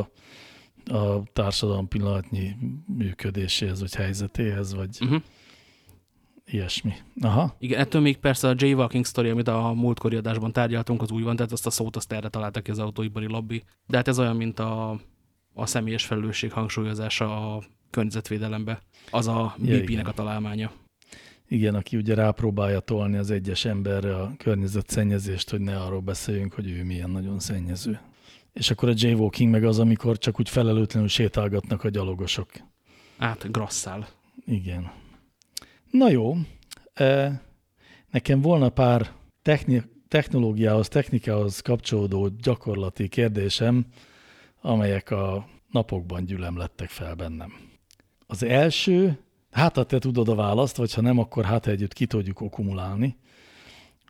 a társadalom pillanatnyi működéséhez, vagy helyzetéhez, vagy uh mhm. -huh. Ilyesmi. Aha. Igen, ettől még persze a Jaywalking Story, amit a múltkori adásban tárgyaltunk, az úgy van, tehát azt a szót azt erre találtak ki az autóipari lobby. De hát ez olyan, mint a, a személyes felelősség hangsúlyozása a környezetvédelembe. Az a BP-nek a találmánya. Igen, aki ugye rápróbálja tolni az egyes emberre a környezetszennyezést, hogy ne arról beszéljünk, hogy ő milyen nagyon szennyező. És akkor a jaywalking meg az, amikor csak úgy felelőtlenül sétálgatnak a gyalogosok. Át grasszál. Igen. Na jó, nekem volna pár techni technológiához, technikához kapcsolódó gyakorlati kérdésem, amelyek a napokban gyülemlettek fel bennem. Az első, hát ha te tudod a választ, vagy ha nem, akkor hát együtt ki tudjuk okumulálni,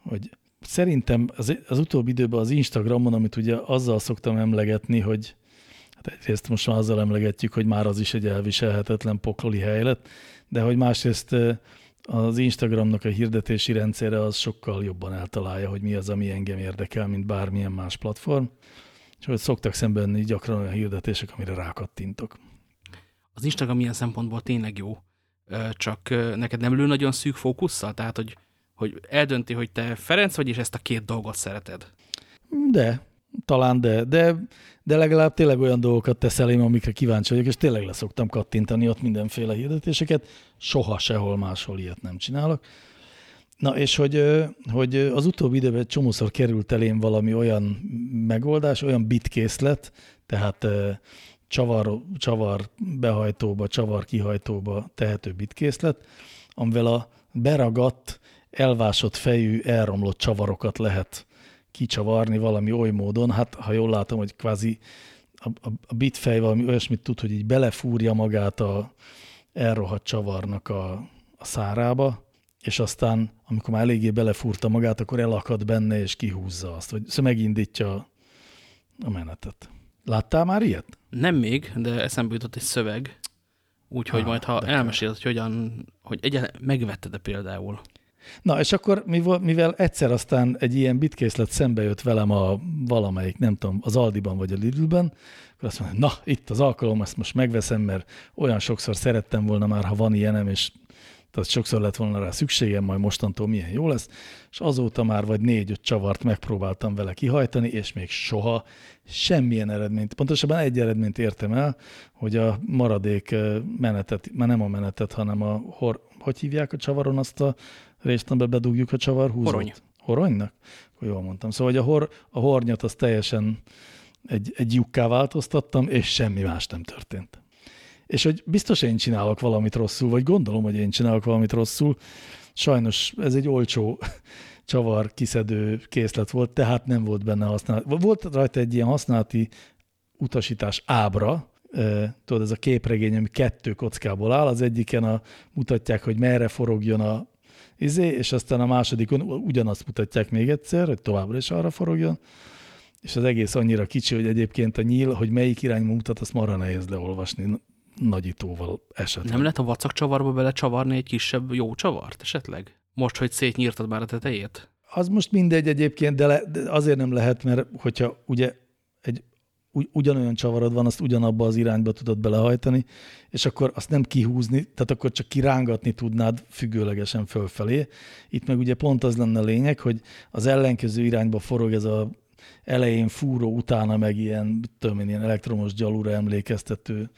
hogy szerintem az, az utóbbi időben az Instagramon, amit ugye azzal szoktam emlegetni, hogy hát egyrészt most már azzal emlegetjük, hogy már az is egy elviselhetetlen pokloli hely lett, de hogy másrészt az Instagramnak a hirdetési rendszere az sokkal jobban eltalálja, hogy mi az, ami engem érdekel, mint bármilyen más platform. és hogy szoktak szemben gyakran olyan hirdetések, amire rákattintok. Az Instagram ilyen szempontból tényleg jó, csak neked nem lő nagyon szűk fókusszal? Tehát, hogy, hogy eldönti, hogy te Ferenc vagy, és ezt a két dolgot szereted? De, talán de, de, de legalább tényleg olyan dolgokat tesz elém, amikre kíváncsi vagyok, és tényleg leszoktam kattintani ott mindenféle hirdetéseket, soha sehol máshol ilyet nem csinálok. Na és hogy, hogy az utóbbi időben csomószor került elém valami olyan megoldás, olyan bitkészlet, tehát csavar, csavar behajtóba, csavar kihajtóba tehető bitkészlet, amivel a beragadt, elvásott fejű, elromlott csavarokat lehet kicsavarni valami oly módon, hát ha jól látom, hogy kvázi a, a, a bitfej valami olyasmit tud, hogy így belefúrja magát a elrohadt csavarnak a, a szárába, és aztán, amikor már eléggé belefúrta magát, akkor elakad benne, és kihúzza azt, vagy szóval megindítja a menetet. Láttál már ilyet? Nem még, de eszembe jutott egy szöveg, úgyhogy ah, majd ha elmeséled, hogy hogyan, hogy egyáltalán megvetted-e például. Na, és akkor mivel egyszer aztán egy ilyen bitkészlet szembe jött velem a valamelyik, nem tudom, az Aldiban vagy a Lidlben, akkor azt mondom, na, itt az alkalom, ezt most megveszem, mert olyan sokszor szerettem volna már, ha van ilyenem, és tehát sokszor lett volna rá szükségem, majd mostantól milyen jó lesz, és azóta már vagy négy-öt csavart megpróbáltam vele kihajtani, és még soha semmilyen eredményt, pontosabban egy eredményt értem el, hogy a maradék menetet, már nem a menetet, hanem a, hor, hogy hívják a csavaron azt a részt, amiben bedugjuk a csavarhúzót? Horony. Horonynak? Akkor jól mondtam. Szóval hogy a, hor, a hornyat az teljesen egy, egy lyukká változtattam, és semmi más nem történt. És hogy biztos én csinálok valamit rosszul, vagy gondolom, hogy én csinálok valamit rosszul. Sajnos ez egy olcsó csavar kiszedő készlet volt, tehát nem volt benne használat. Volt rajta egy ilyen használati utasítás ábra, tudod, ez a képregény, ami kettő kockából áll, az egyiken a, mutatják, hogy merre forogjon a izé, és aztán a másodikon ugyanazt mutatják még egyszer, hogy továbbra is arra forogjon, és az egész annyira kicsi, hogy egyébként a nyíl, hogy melyik irányba mutat, azt marra nehéz leolvasni nagyítóval esetleg. Nem lehet a vacak csavarba bele csavarni egy kisebb jó csavart esetleg? Most, hogy szétnyírtad már a tetejét? Az most mindegy egyébként, de, le, de azért nem lehet, mert hogyha ugye ugyanolyan csavarod van, azt ugyanabba az irányba tudod belehajtani, és akkor azt nem kihúzni, tehát akkor csak kirángatni tudnád függőlegesen fölfelé. Itt meg ugye pont az lenne a lényeg, hogy az ellenkező irányba forog ez a elején fúró, utána meg ilyen, tudom én, ilyen elektromos gyalúra emlékeztető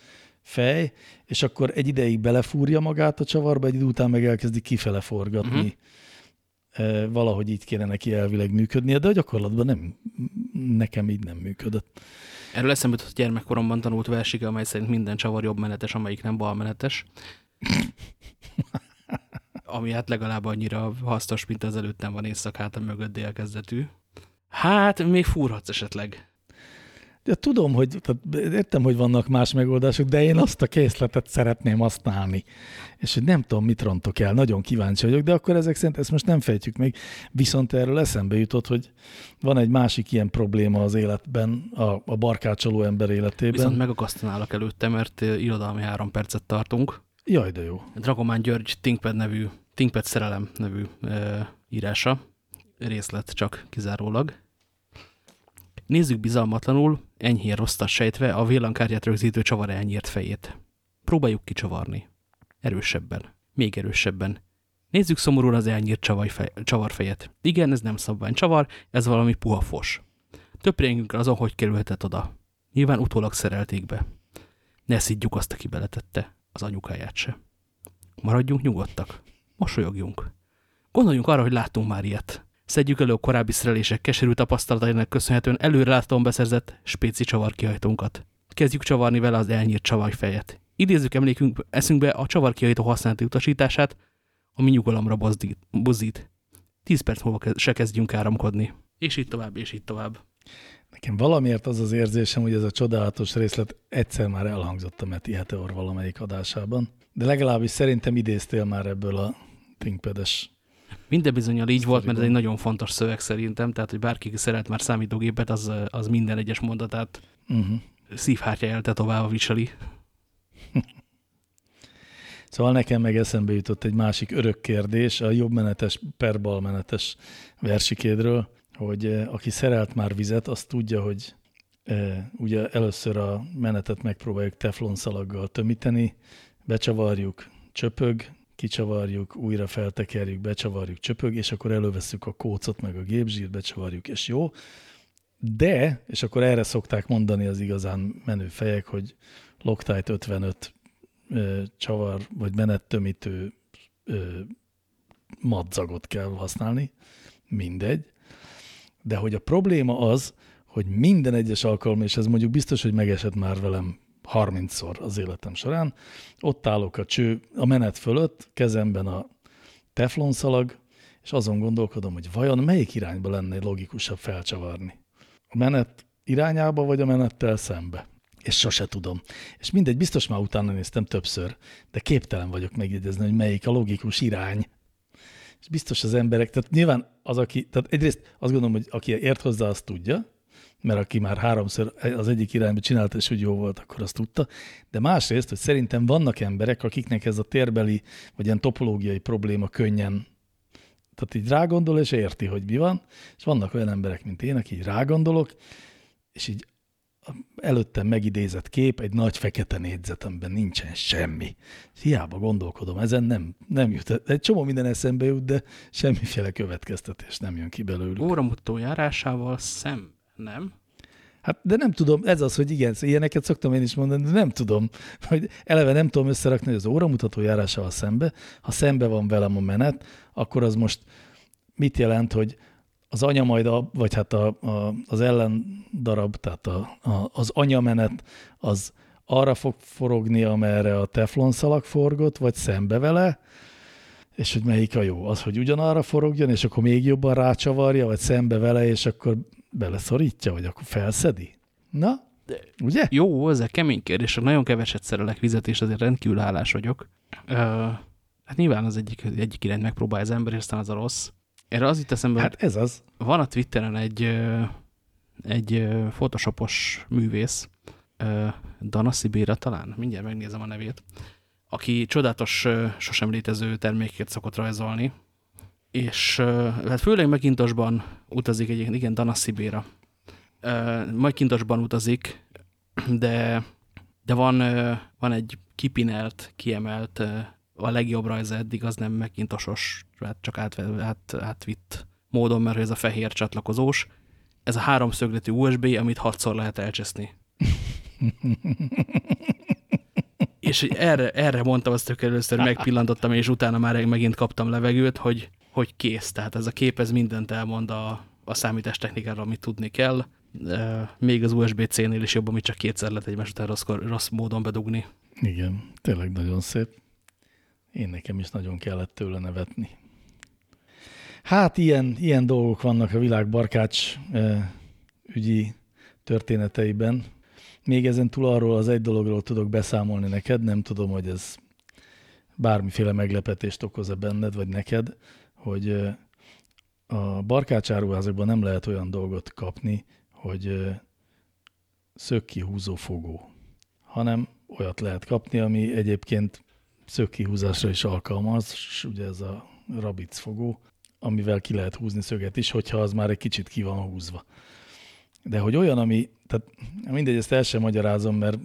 fej, és akkor egy ideig belefúrja magát a csavarba, egy idő után meg elkezdi kifele forgatni. Uh-huh valahogy így kéne neki elvileg működnie, de a gyakorlatban nem, nekem így nem működött. Erről eszembe jutott gyermekkoromban tanult versik, amely szerint minden csavar jobb menetes, amelyik nem balmenetes. Ami hát legalább annyira hasznos, mint az előttem van éjszakát a mögött délkezdetű. Hát, még fúrhatsz esetleg. De tudom, hogy tehát értem, hogy vannak más megoldások, de én azt a készletet szeretném használni. És hogy nem tudom, mit rontok el, nagyon kíváncsi vagyok, de akkor ezek szerint ezt most nem fejtjük még. Viszont erről eszembe jutott, hogy van egy másik ilyen probléma az életben, a, a barkácsoló ember életében. Viszont megakasztanálak előtte, mert irodalmi három percet tartunk. Jaj, de jó. Dragomán György ThinkPad nevű, ThinkPad szerelem nevű e, írása, részlet csak kizárólag Nézzük bizalmatlanul, enyhén rosszat sejtve a vélankártyát rögzítő csavar elnyírt fejét. Próbáljuk kicsavarni. Erősebben. Még erősebben. Nézzük szomorúan az elnyírt csavarfej, csavarfejet. Igen, ez nem szabvány csavar, ez valami puha fos. Töprengünk azon, hogy kerülhetett oda. Nyilván utólag szerelték be. Ne szidjuk azt, aki beletette, az anyukáját se. Maradjunk nyugodtak. Mosolyogjunk. Gondoljunk arra, hogy láttunk már ilyet. Szedjük elő a korábbi szerelések keserű tapasztalatainak köszönhetően előrelátóan beszerzett spéci csavarkihajtónkat. Kezdjük csavarni vele az elnyírt csavarfejet. Idézzük emlékünk eszünkbe a csavarkihajtó használati utasítását, ami nyugalomra buzdít. Tíz perc múlva se kezdjünk áramkodni. És így tovább, és így tovább. Nekem valamiért az az érzésem, hogy ez a csodálatos részlet egyszer már elhangzott a Meti Heteor valamelyik adásában, de legalábbis szerintem idéztél már ebből a ThinkPad-es minden bizonyal így volt, mert ez egy nagyon fontos szöveg szerintem, tehát hogy bárki szeret már számítógépet, az, az minden egyes mondatát uh mhm. -huh. szívhártya tovább viseli. Szóval nekem meg eszembe jutott egy másik örök kérdés, a jobbmenetes per balmenetes versikédről, hogy aki szerelt már vizet, az tudja, hogy Ugye először a menetet megpróbáljuk teflonszalaggal tömíteni, becsavarjuk, csöpög, kicsavarjuk, újra feltekerjük, becsavarjuk, csöpög, és akkor előveszük a kócot, meg a gépzsírt, becsavarjuk, és jó. De, és akkor erre szokták mondani az igazán menő fejek, hogy Loctite 55 ö, csavar, vagy menettömítő ö, madzagot kell használni, mindegy. De hogy a probléma az, hogy minden egyes alkalom, és ez mondjuk biztos, hogy megesett már velem 30-szor az életem során, ott állok a cső, a menet fölött, kezemben a teflonszalag, és azon gondolkodom, hogy vajon melyik irányba lenne logikusabb felcsavarni. A menet irányába, vagy a menettel szembe? És sose tudom. És mindegy, biztos már utána néztem többször, de képtelen vagyok megjegyezni, hogy melyik a logikus irány. És biztos az emberek, tehát nyilván az, aki, tehát egyrészt azt gondolom, hogy aki ért hozzá, azt tudja, mert aki már háromszor az egyik irányba csinálta, és hogy jó volt, akkor azt tudta. De másrészt, hogy szerintem vannak emberek, akiknek ez a térbeli, vagy ilyen topológiai probléma könnyen, tehát így rágondol, és érti, hogy mi van, és vannak olyan emberek, mint én, akik így rágondolok, és így előttem megidézett kép, egy nagy fekete négyzetemben nincsen semmi. Hiába gondolkodom, ezen nem, nem jut. Egy csomó minden eszembe jut, de semmiféle következtetés nem jön ki belőlük. Óramutató járásával szem nem? Hát de nem tudom, ez az, hogy igen, ilyeneket szoktam én is mondani, de nem tudom, hogy eleve nem tudom összerakni, az óramutató járásával szembe, ha szembe van velem a menet, akkor az most mit jelent, hogy az anya majd, a, vagy hát a, a, az ellen darab, tehát a, a, az anyamenet az arra fog forogni, amerre a teflon szalag forgott, vagy szembe vele, és hogy melyik a jó? Az, hogy ugyanarra forogjon, és akkor még jobban rácsavarja, vagy szembe vele, és akkor beleszorítja, vagy akkor felszedi? Na, ugye? Jó, ez a kemény kérdés. Nagyon keveset szerelek vizet, és azért rendkívül hálás vagyok. Uh, hát nyilván az egyik, egyik irányt megpróbál az ember, és aztán az a rossz. Erre az itt eszembe, Hát ez az. Van a Twitteren egy, egy photoshopos művész, Dana Szibéra talán, mindjárt megnézem a nevét, aki csodálatos, sosem létező termékét szokott rajzolni, és hát főleg Megintosban utazik egyébként, igen, Dana Szibéra. Megintosban utazik, de, de van, van egy kipinelt, kiemelt, a legjobb rajza eddig az nem Megintosos, hát csak át, át, átvitt módon, mert ez a fehér csatlakozós. Ez a háromszögletű USB, amit hatszor lehet elcseszni. és erre, erre mondtam azt, hogy először megpillantottam, és utána már megint kaptam levegőt, hogy hogy kész. Tehát ez a kép ez mindent elmond a, a számítástechnikáról, amit tudni kell. Még az USB-C-nél is jobb, amit csak kétszer lehet egymás után rossz, rossz módon bedugni. Igen, tényleg nagyon szép. Én nekem is nagyon kellett tőle nevetni. Hát ilyen, ilyen dolgok vannak a világ barkács ügyi történeteiben. Még ezen túl arról az egy dologról tudok beszámolni neked, nem tudom, hogy ez bármiféle meglepetést okoz-e benned, vagy neked, hogy a barkácsáruházakban nem lehet olyan dolgot kapni, hogy szökkihúzó fogó, hanem olyat lehet kapni, ami egyébként szökkihúzásra is alkalmaz, ugye ez a rabic fogó, amivel ki lehet húzni szöget is, hogyha az már egy kicsit ki van húzva. De hogy olyan, ami, tehát mindegy, ezt el sem magyarázom, mert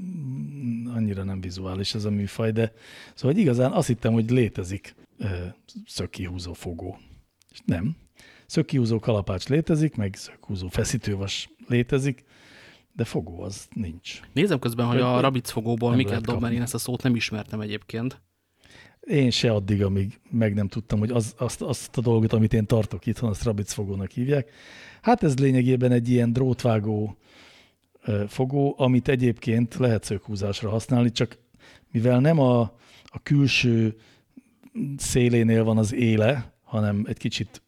annyira nem vizuális ez a műfaj, de szóval igazán azt hittem, hogy létezik szökkihúzó fogó. És nem. Szökkihúzó kalapács létezik, meg szökkihúzó feszítővas létezik, de fogó az nincs. Nézem közben, hogy a rabic fogóból miket dob, mert én ezt a szót nem ismertem egyébként. Én se addig, amíg meg nem tudtam, hogy az, azt, azt a dolgot, amit én tartok itthon, azt rabic fogónak hívják. Hát ez lényegében egy ilyen drótvágó fogó, amit egyébként lehet szökhúzásra használni, csak mivel nem a, a külső szélénél van az éle, hanem egy kicsit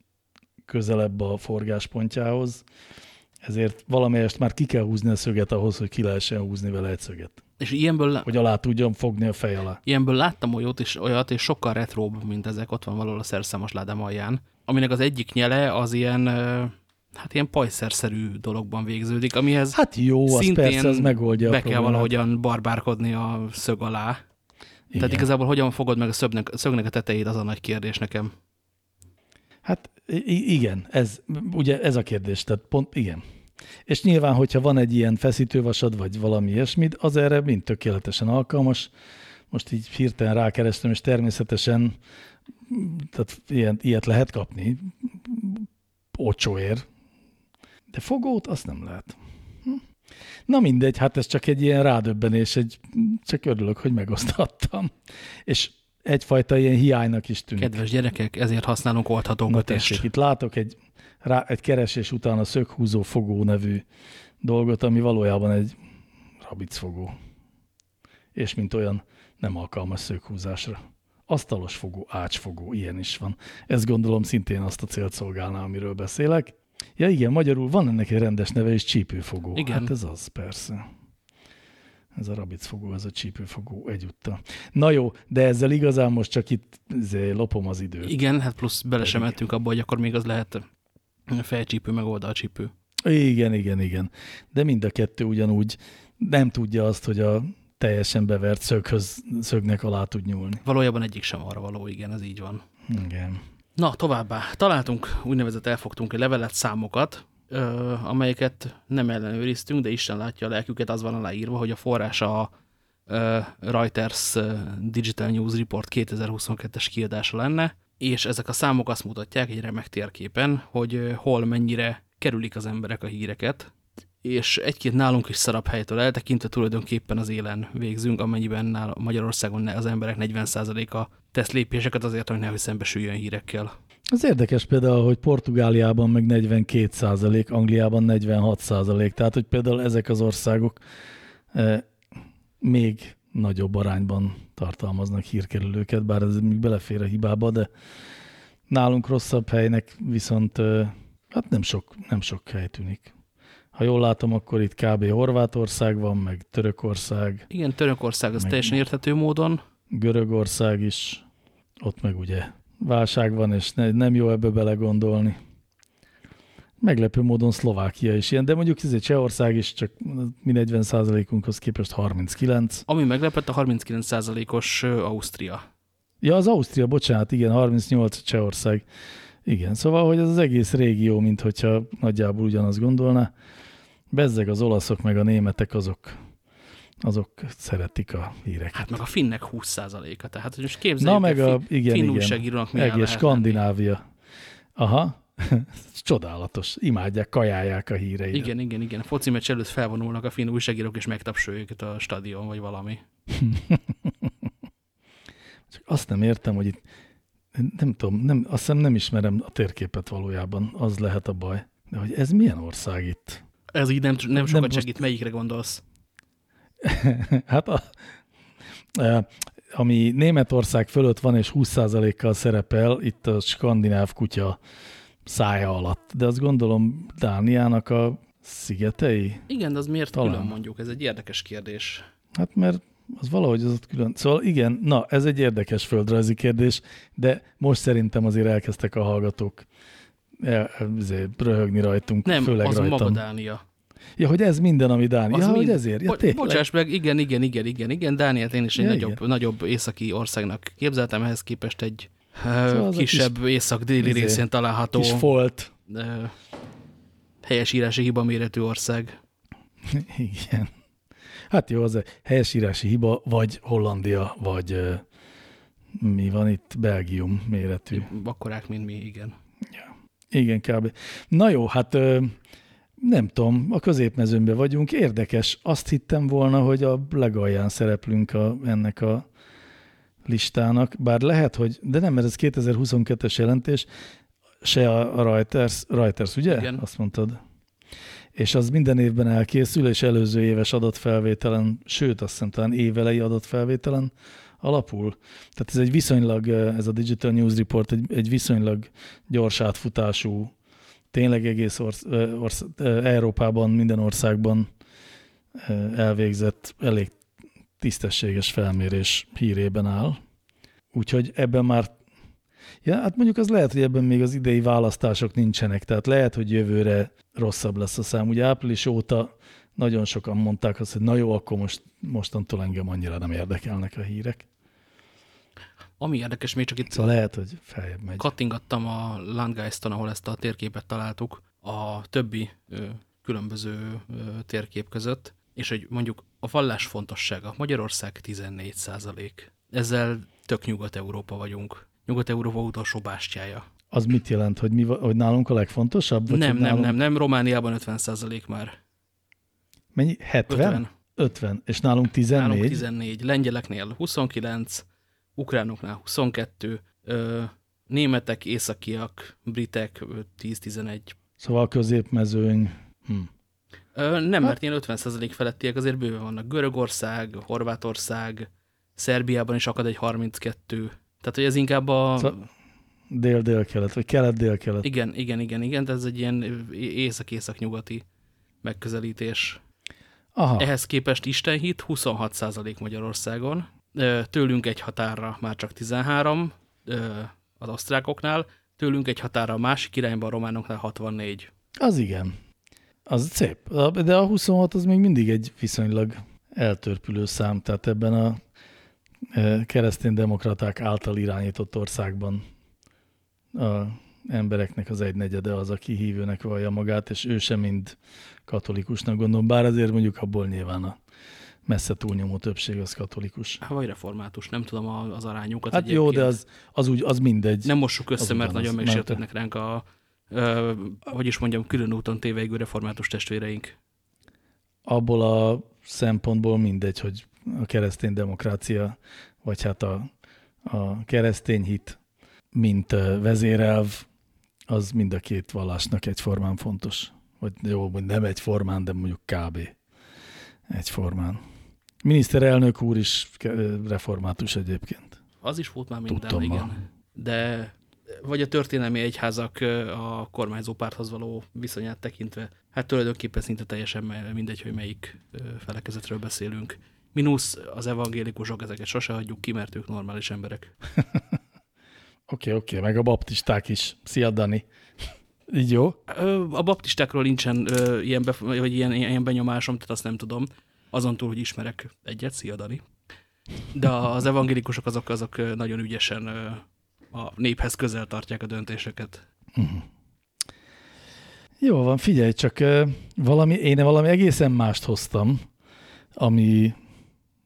közelebb a forgáspontjához, ezért valamelyest már ki kell húzni a szöget ahhoz, hogy ki lehessen húzni vele egy szöget. És ilyenből... Hogy alá tudjon fogni a fej alá. Ilyenből láttam olyat, és, olyat, és sokkal retróbb, mint ezek, ott van valahol a szerszámos ládám alján, aminek az egyik nyele az ilyen, hát ilyen pajszerszerű dologban végződik, amihez hát jó, az persze, az megoldja be kell valahogyan barbárkodni a szög alá. Igen. Tehát igazából hogyan fogod meg a szögnek, a szögnek a tetejét, az a nagy kérdés nekem. Hát igen, ez, ugye ez a kérdés, tehát pont igen. És nyilván, hogyha van egy ilyen feszítővasad, vagy valami ilyesmit, az erre mind tökéletesen alkalmas. Most így hirtelen rákerestem, és természetesen tehát ilyen, ilyet lehet kapni ocsóért, de fogót azt nem lehet. Na mindegy, hát ez csak egy ilyen rádöbbenés, egy, csak örülök, hogy megosztattam. És egyfajta ilyen hiánynak is tűnik. Kedves gyerekek, ezért használunk oldhatókat is. Itt látok egy, rá, egy keresés után a szöghúzó fogó nevű dolgot, ami valójában egy rabicfogó. És mint olyan nem alkalmas szöghúzásra. Asztalos fogó, ácsfogó, ilyen is van. Ez gondolom szintén azt a célt szolgálná, amiről beszélek. Ja igen, magyarul van ennek egy rendes neve is csípőfogó. Igen. Hát ez az, persze. Ez a rabicfogó, ez a csípőfogó egyúttal. Na jó, de ezzel igazán most csak itt izé, lopom az időt. Igen, hát plusz bele sem mentünk abba, hogy akkor még az lehet felcsípő, meg oldalcsípő. Igen, igen, igen. De mind a kettő ugyanúgy nem tudja azt, hogy a teljesen bevert szöghöz, szögnek alá tud nyúlni. Valójában egyik sem arra való, igen, ez így van. Igen. Na, továbbá. Találtunk, úgynevezett elfogtunk levelet számokat, ö, amelyeket nem ellenőriztünk, de Isten látja a lelküket, az van aláírva, hogy a forrás a ö, Reuters Digital News Report 2022-es kiadása lenne, és ezek a számok azt mutatják egy remek térképen, hogy hol mennyire kerülik az emberek a híreket, és egy-két nálunk is szarabb helytől eltekintve tulajdonképpen az élen végzünk, amennyiben nál Magyarországon az emberek 40%-a tesz lépéseket azért, hogy nehogy szembesüljön hírekkel. Az érdekes például, hogy Portugáliában meg 42 százalék, Angliában 46 százalék, tehát hogy például ezek az országok eh, még nagyobb arányban tartalmaznak hírkerülőket, bár ez még belefér a hibába, de nálunk rosszabb helynek viszont eh, hát nem sok, nem sok hely tűnik. Ha jól látom, akkor itt kb. Horvátország van, meg Törökország. Igen, Törökország, az teljesen érthető módon. Görögország is, ott meg ugye válság van, és ne, nem jó ebbe belegondolni. Meglepő módon Szlovákia is ilyen, de mondjuk ez egy Csehország is csak mi 40 unkhoz képest 39. Ami meglepett, a 39 os Ausztria. Ja, az Ausztria, bocsánat, igen, 38 Csehország. Igen, szóval, hogy ez az egész régió, mint hogyha nagyjából ugyanazt gondolná. Bezzeg az olaszok meg a németek azok azok szeretik a híreket. Hát meg a finnek 20%-a, tehát hogy most képzeljük, Na meg a, fin, igen, finn újságírónak milyen Egész Skandinávia. Lenni. Aha, csodálatos. Imádják, kajálják a híreit. Igen, igen, igen. A foci meccs előtt felvonulnak a finn újságírók, és megtapsolják őket a stadion, vagy valami. Csak azt nem értem, hogy itt nem tudom, nem, azt hiszem nem ismerem a térképet valójában, az lehet a baj. De hogy ez milyen ország itt? Ez így nem, nem sokat nem segít, most... melyikre gondolsz? hát a, ami Németország fölött van, és 20%-kal szerepel, itt a skandináv kutya szája alatt. De azt gondolom Dániának a szigetei? Igen, de az miért Talán. külön mondjuk? Ez egy érdekes kérdés. Hát mert az valahogy az ott külön. Szóval igen, na, ez egy érdekes földrajzi kérdés, de most szerintem azért elkezdtek a hallgatók röhögni rajtunk, Nem, főleg az rajtam. maga Dánia. Ja, hogy ez minden, ami Dánia. Az ja, mind... hogy ezért. Ja, Bo bocsáss meg, igen, igen, igen, igen, igen. Dániát én is egy ja, nagyobb, nagyobb északi országnak képzeltem, ehhez képest egy szóval kisebb kis, észak-déli izé, részén található. Kis folt. helyesírási hiba méretű ország. Igen. Hát jó, az a helyesírási hiba, vagy Hollandia, vagy mi van itt, Belgium méretű. Akkorák, mint mi, igen. Ja. Igen, kb. Na jó, hát nem tudom, a középmezőnben vagyunk. Érdekes. Azt hittem volna, hogy a legalján szereplünk a, ennek a listának, bár lehet, hogy, de nem, mert ez 2022-es jelentés, se a Reuters, Reuters ugye? Igen. Azt mondtad. És az minden évben elkészül, és előző éves adatfelvételen, sőt, azt hiszem talán évelei adatfelvételen alapul. Tehát ez egy viszonylag, ez a Digital News Report egy, egy viszonylag gyors átfutású tényleg egész orsz, orsz, Európában, minden országban elvégzett elég tisztességes felmérés hírében áll. Úgyhogy ebben már, ja, hát mondjuk az lehet, hogy ebben még az idei választások nincsenek, tehát lehet, hogy jövőre rosszabb lesz a szám. Ugye április óta nagyon sokan mondták azt, hogy na jó, akkor most, mostantól engem annyira nem érdekelnek a hírek. Ami érdekes, még csak itt szóval lehet, hogy feljebb megy. Kattingattam a Landgeiston, ahol ezt a térképet találtuk, a többi ö, különböző térkép között, és hogy mondjuk a vallás fontossága. Magyarország 14 százalék. Ezzel tök Nyugat-Európa vagyunk. Nyugat-Európa utolsó bástyája. Az mit jelent, hogy, mi, hogy nálunk a legfontosabb? Vagy nem, nem, nálunk... nem, nem. Romániában 50 százalék már. Mennyi? 70? 50. 50. És nálunk 14? Nálunk 14. Lengyeleknél 29, ukránoknál 22, ö, németek, északiak, britek 10-11. Szóval a középmezőny. Hm. Ö, nem, mert ilyen 50 felettiek azért bőven vannak. Görögország, Horvátország, Szerbiában is akad egy 32. Tehát, hogy ez inkább a... Szóval dél-dél-kelet, vagy kelet-dél-kelet. Igen, igen, igen, igen, de ez egy ilyen észak-észak-nyugati megközelítés. Aha. Ehhez képest Istenhit 26% Magyarországon, tőlünk egy határra már csak 13 az osztrákoknál, tőlünk egy határra a másik irányban a románoknál 64. Az igen. Az szép. De a 26 az még mindig egy viszonylag eltörpülő szám, tehát ebben a kereszténydemokraták által irányított országban a embereknek az egynegyede az, aki hívőnek vallja magát, és ő sem mind katolikusnak gondolom, bár azért mondjuk abból nyilván a messze túlnyomó többség az katolikus. Hát vagy református, nem tudom az arányukat. Hát egyébként. jó, de az, az úgy, az mindegy. Nem mossuk össze, mert nagyon megsértődnek ránk a, ö, hogy is mondjam, külön úton téveigő református testvéreink. Abból a szempontból mindegy, hogy a keresztény demokrácia, vagy hát a, a keresztény hit, mint vezérelv, az mind a két vallásnak egyformán fontos. Vagy jó, nem egyformán, de mondjuk kb. egyformán. Miniszterelnök úr is református egyébként. Az is volt már minden, Tudtam igen. Ma. De vagy a történelmi egyházak a kormányzó párthoz való viszonyát tekintve, hát tulajdonképpen szinte teljesen mindegy, hogy melyik felekezetről beszélünk. Minusz az evangélikusok, ezeket sose hagyjuk ki, mert ők normális emberek. Oké, oké, okay, okay, meg a baptisták is. Szia, Dani. Így jó? A baptistákról nincsen ilyen, be, vagy ilyen, ilyen benyomásom, tehát azt nem tudom. Azon túl, hogy ismerek egyet, szia Dani. De az evangélikusok azok, azok nagyon ügyesen a néphez közel tartják a döntéseket. Mhm. Jó van, figyelj, csak valami, én valami egészen mást hoztam, ami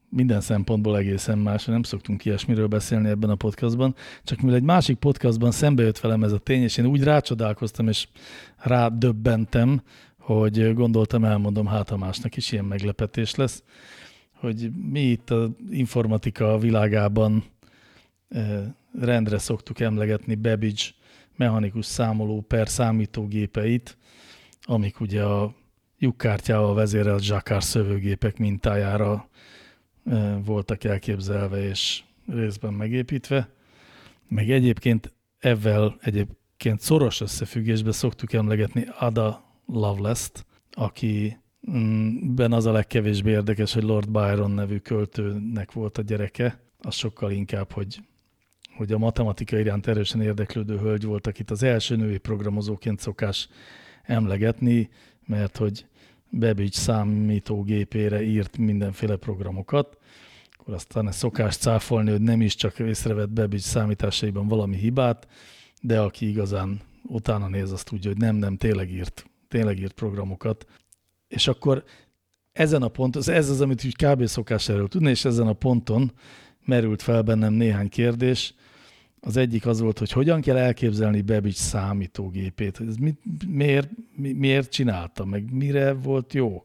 minden szempontból egészen más, nem szoktunk ilyesmiről beszélni ebben a podcastban, csak mivel egy másik podcastban szembe jött velem ez a tény, és én úgy rácsodálkoztam, és rádöbbentem, hogy gondoltam, elmondom, hát a másnak is ilyen meglepetés lesz, hogy mi itt az informatika világában rendre szoktuk emlegetni Babbage mechanikus számoló per számítógépeit, amik ugye a lyukkártyával vezérelt zsakár szövőgépek mintájára voltak elképzelve és részben megépítve, meg egyébként ezzel egyébként szoros összefüggésben szoktuk emlegetni Ada Lovelace-t, aki mm, ben az a legkevésbé érdekes, hogy Lord Byron nevű költőnek volt a gyereke, az sokkal inkább, hogy, hogy a matematika iránt erősen érdeklődő hölgy volt, akit az első női programozóként szokás emlegetni, mert hogy Babbage számítógépére írt mindenféle programokat, akkor aztán szokás cáfolni, hogy nem is csak észrevett Babbage számításaiban valami hibát, de aki igazán utána néz, azt tudja, hogy nem, nem, tényleg írt, tényleg írt programokat. És akkor ezen a ponton, ez az, amit úgy kb. szokás erről tudni, és ezen a ponton merült fel bennem néhány kérdés, az egyik az volt, hogy hogyan kell elképzelni Babbage számítógépét, ez mit, miért, mi, miért csinálta, meg mire volt jó.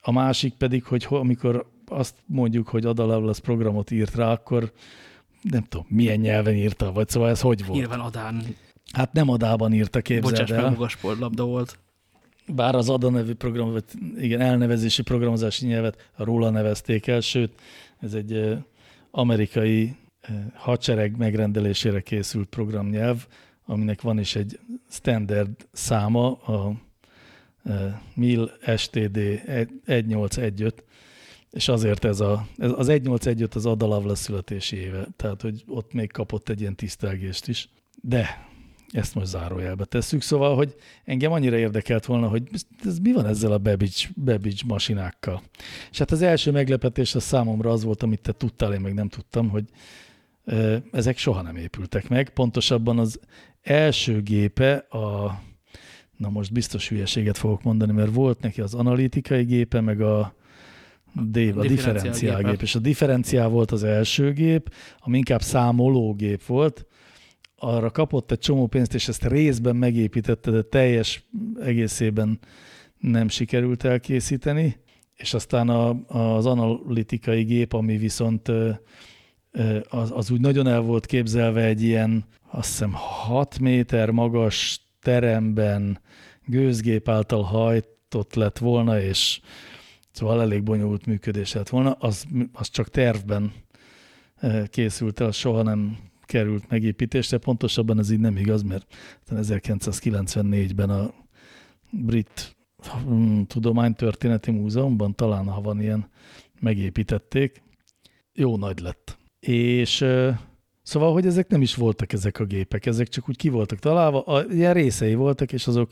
A másik pedig, hogy amikor azt mondjuk, hogy Ada Lovelace programot írt rá, akkor nem tudom, milyen nyelven írta, vagy szóval ez hogy volt? Nyilván Adán. Hát nem Adában írta, képzeld Bocsáss, el. Bocsáss, sportlabda volt. Bár az Ada nevű program, vagy igen, elnevezési programozási nyelvet róla nevezték el, sőt, ez egy amerikai hadsereg megrendelésére készült programnyelv, aminek van is egy standard száma, a MIL STD 1815, és azért ez a, ez az 1815 az Adalavla születési éve, tehát hogy ott még kapott egy ilyen tisztelgést is. De ezt most zárójelbe tesszük, szóval, hogy engem annyira érdekelt volna, hogy ez mi van ezzel a Babbage, Babbage masinákkal. És hát az első meglepetés a számomra az volt, amit te tudtál, én meg nem tudtam, hogy ezek soha nem épültek meg. Pontosabban az első gépe a na most biztos hülyeséget fogok mondani, mert volt neki az analitikai gépe, meg a, D, a differenciálgép, és a differenciál volt az első gép, ami inkább számológép volt, arra kapott egy csomó pénzt, és ezt részben megépítette, de teljes egészében nem sikerült elkészíteni, és aztán a, az analitikai gép, ami viszont az, az úgy nagyon el volt képzelve egy ilyen, azt hiszem 6 méter magas teremben gőzgép által hajtott lett volna, és szóval elég bonyolult működés lett volna, az, az csak tervben készült el, soha nem került megépítésre, pontosabban ez így nem igaz, mert 1994-ben a brit hm, tudománytörténeti múzeumban, talán ha van ilyen, megépítették, jó nagy lett. És szóval, hogy ezek nem is voltak ezek a gépek, ezek csak úgy ki voltak találva, a, ilyen részei voltak, és azok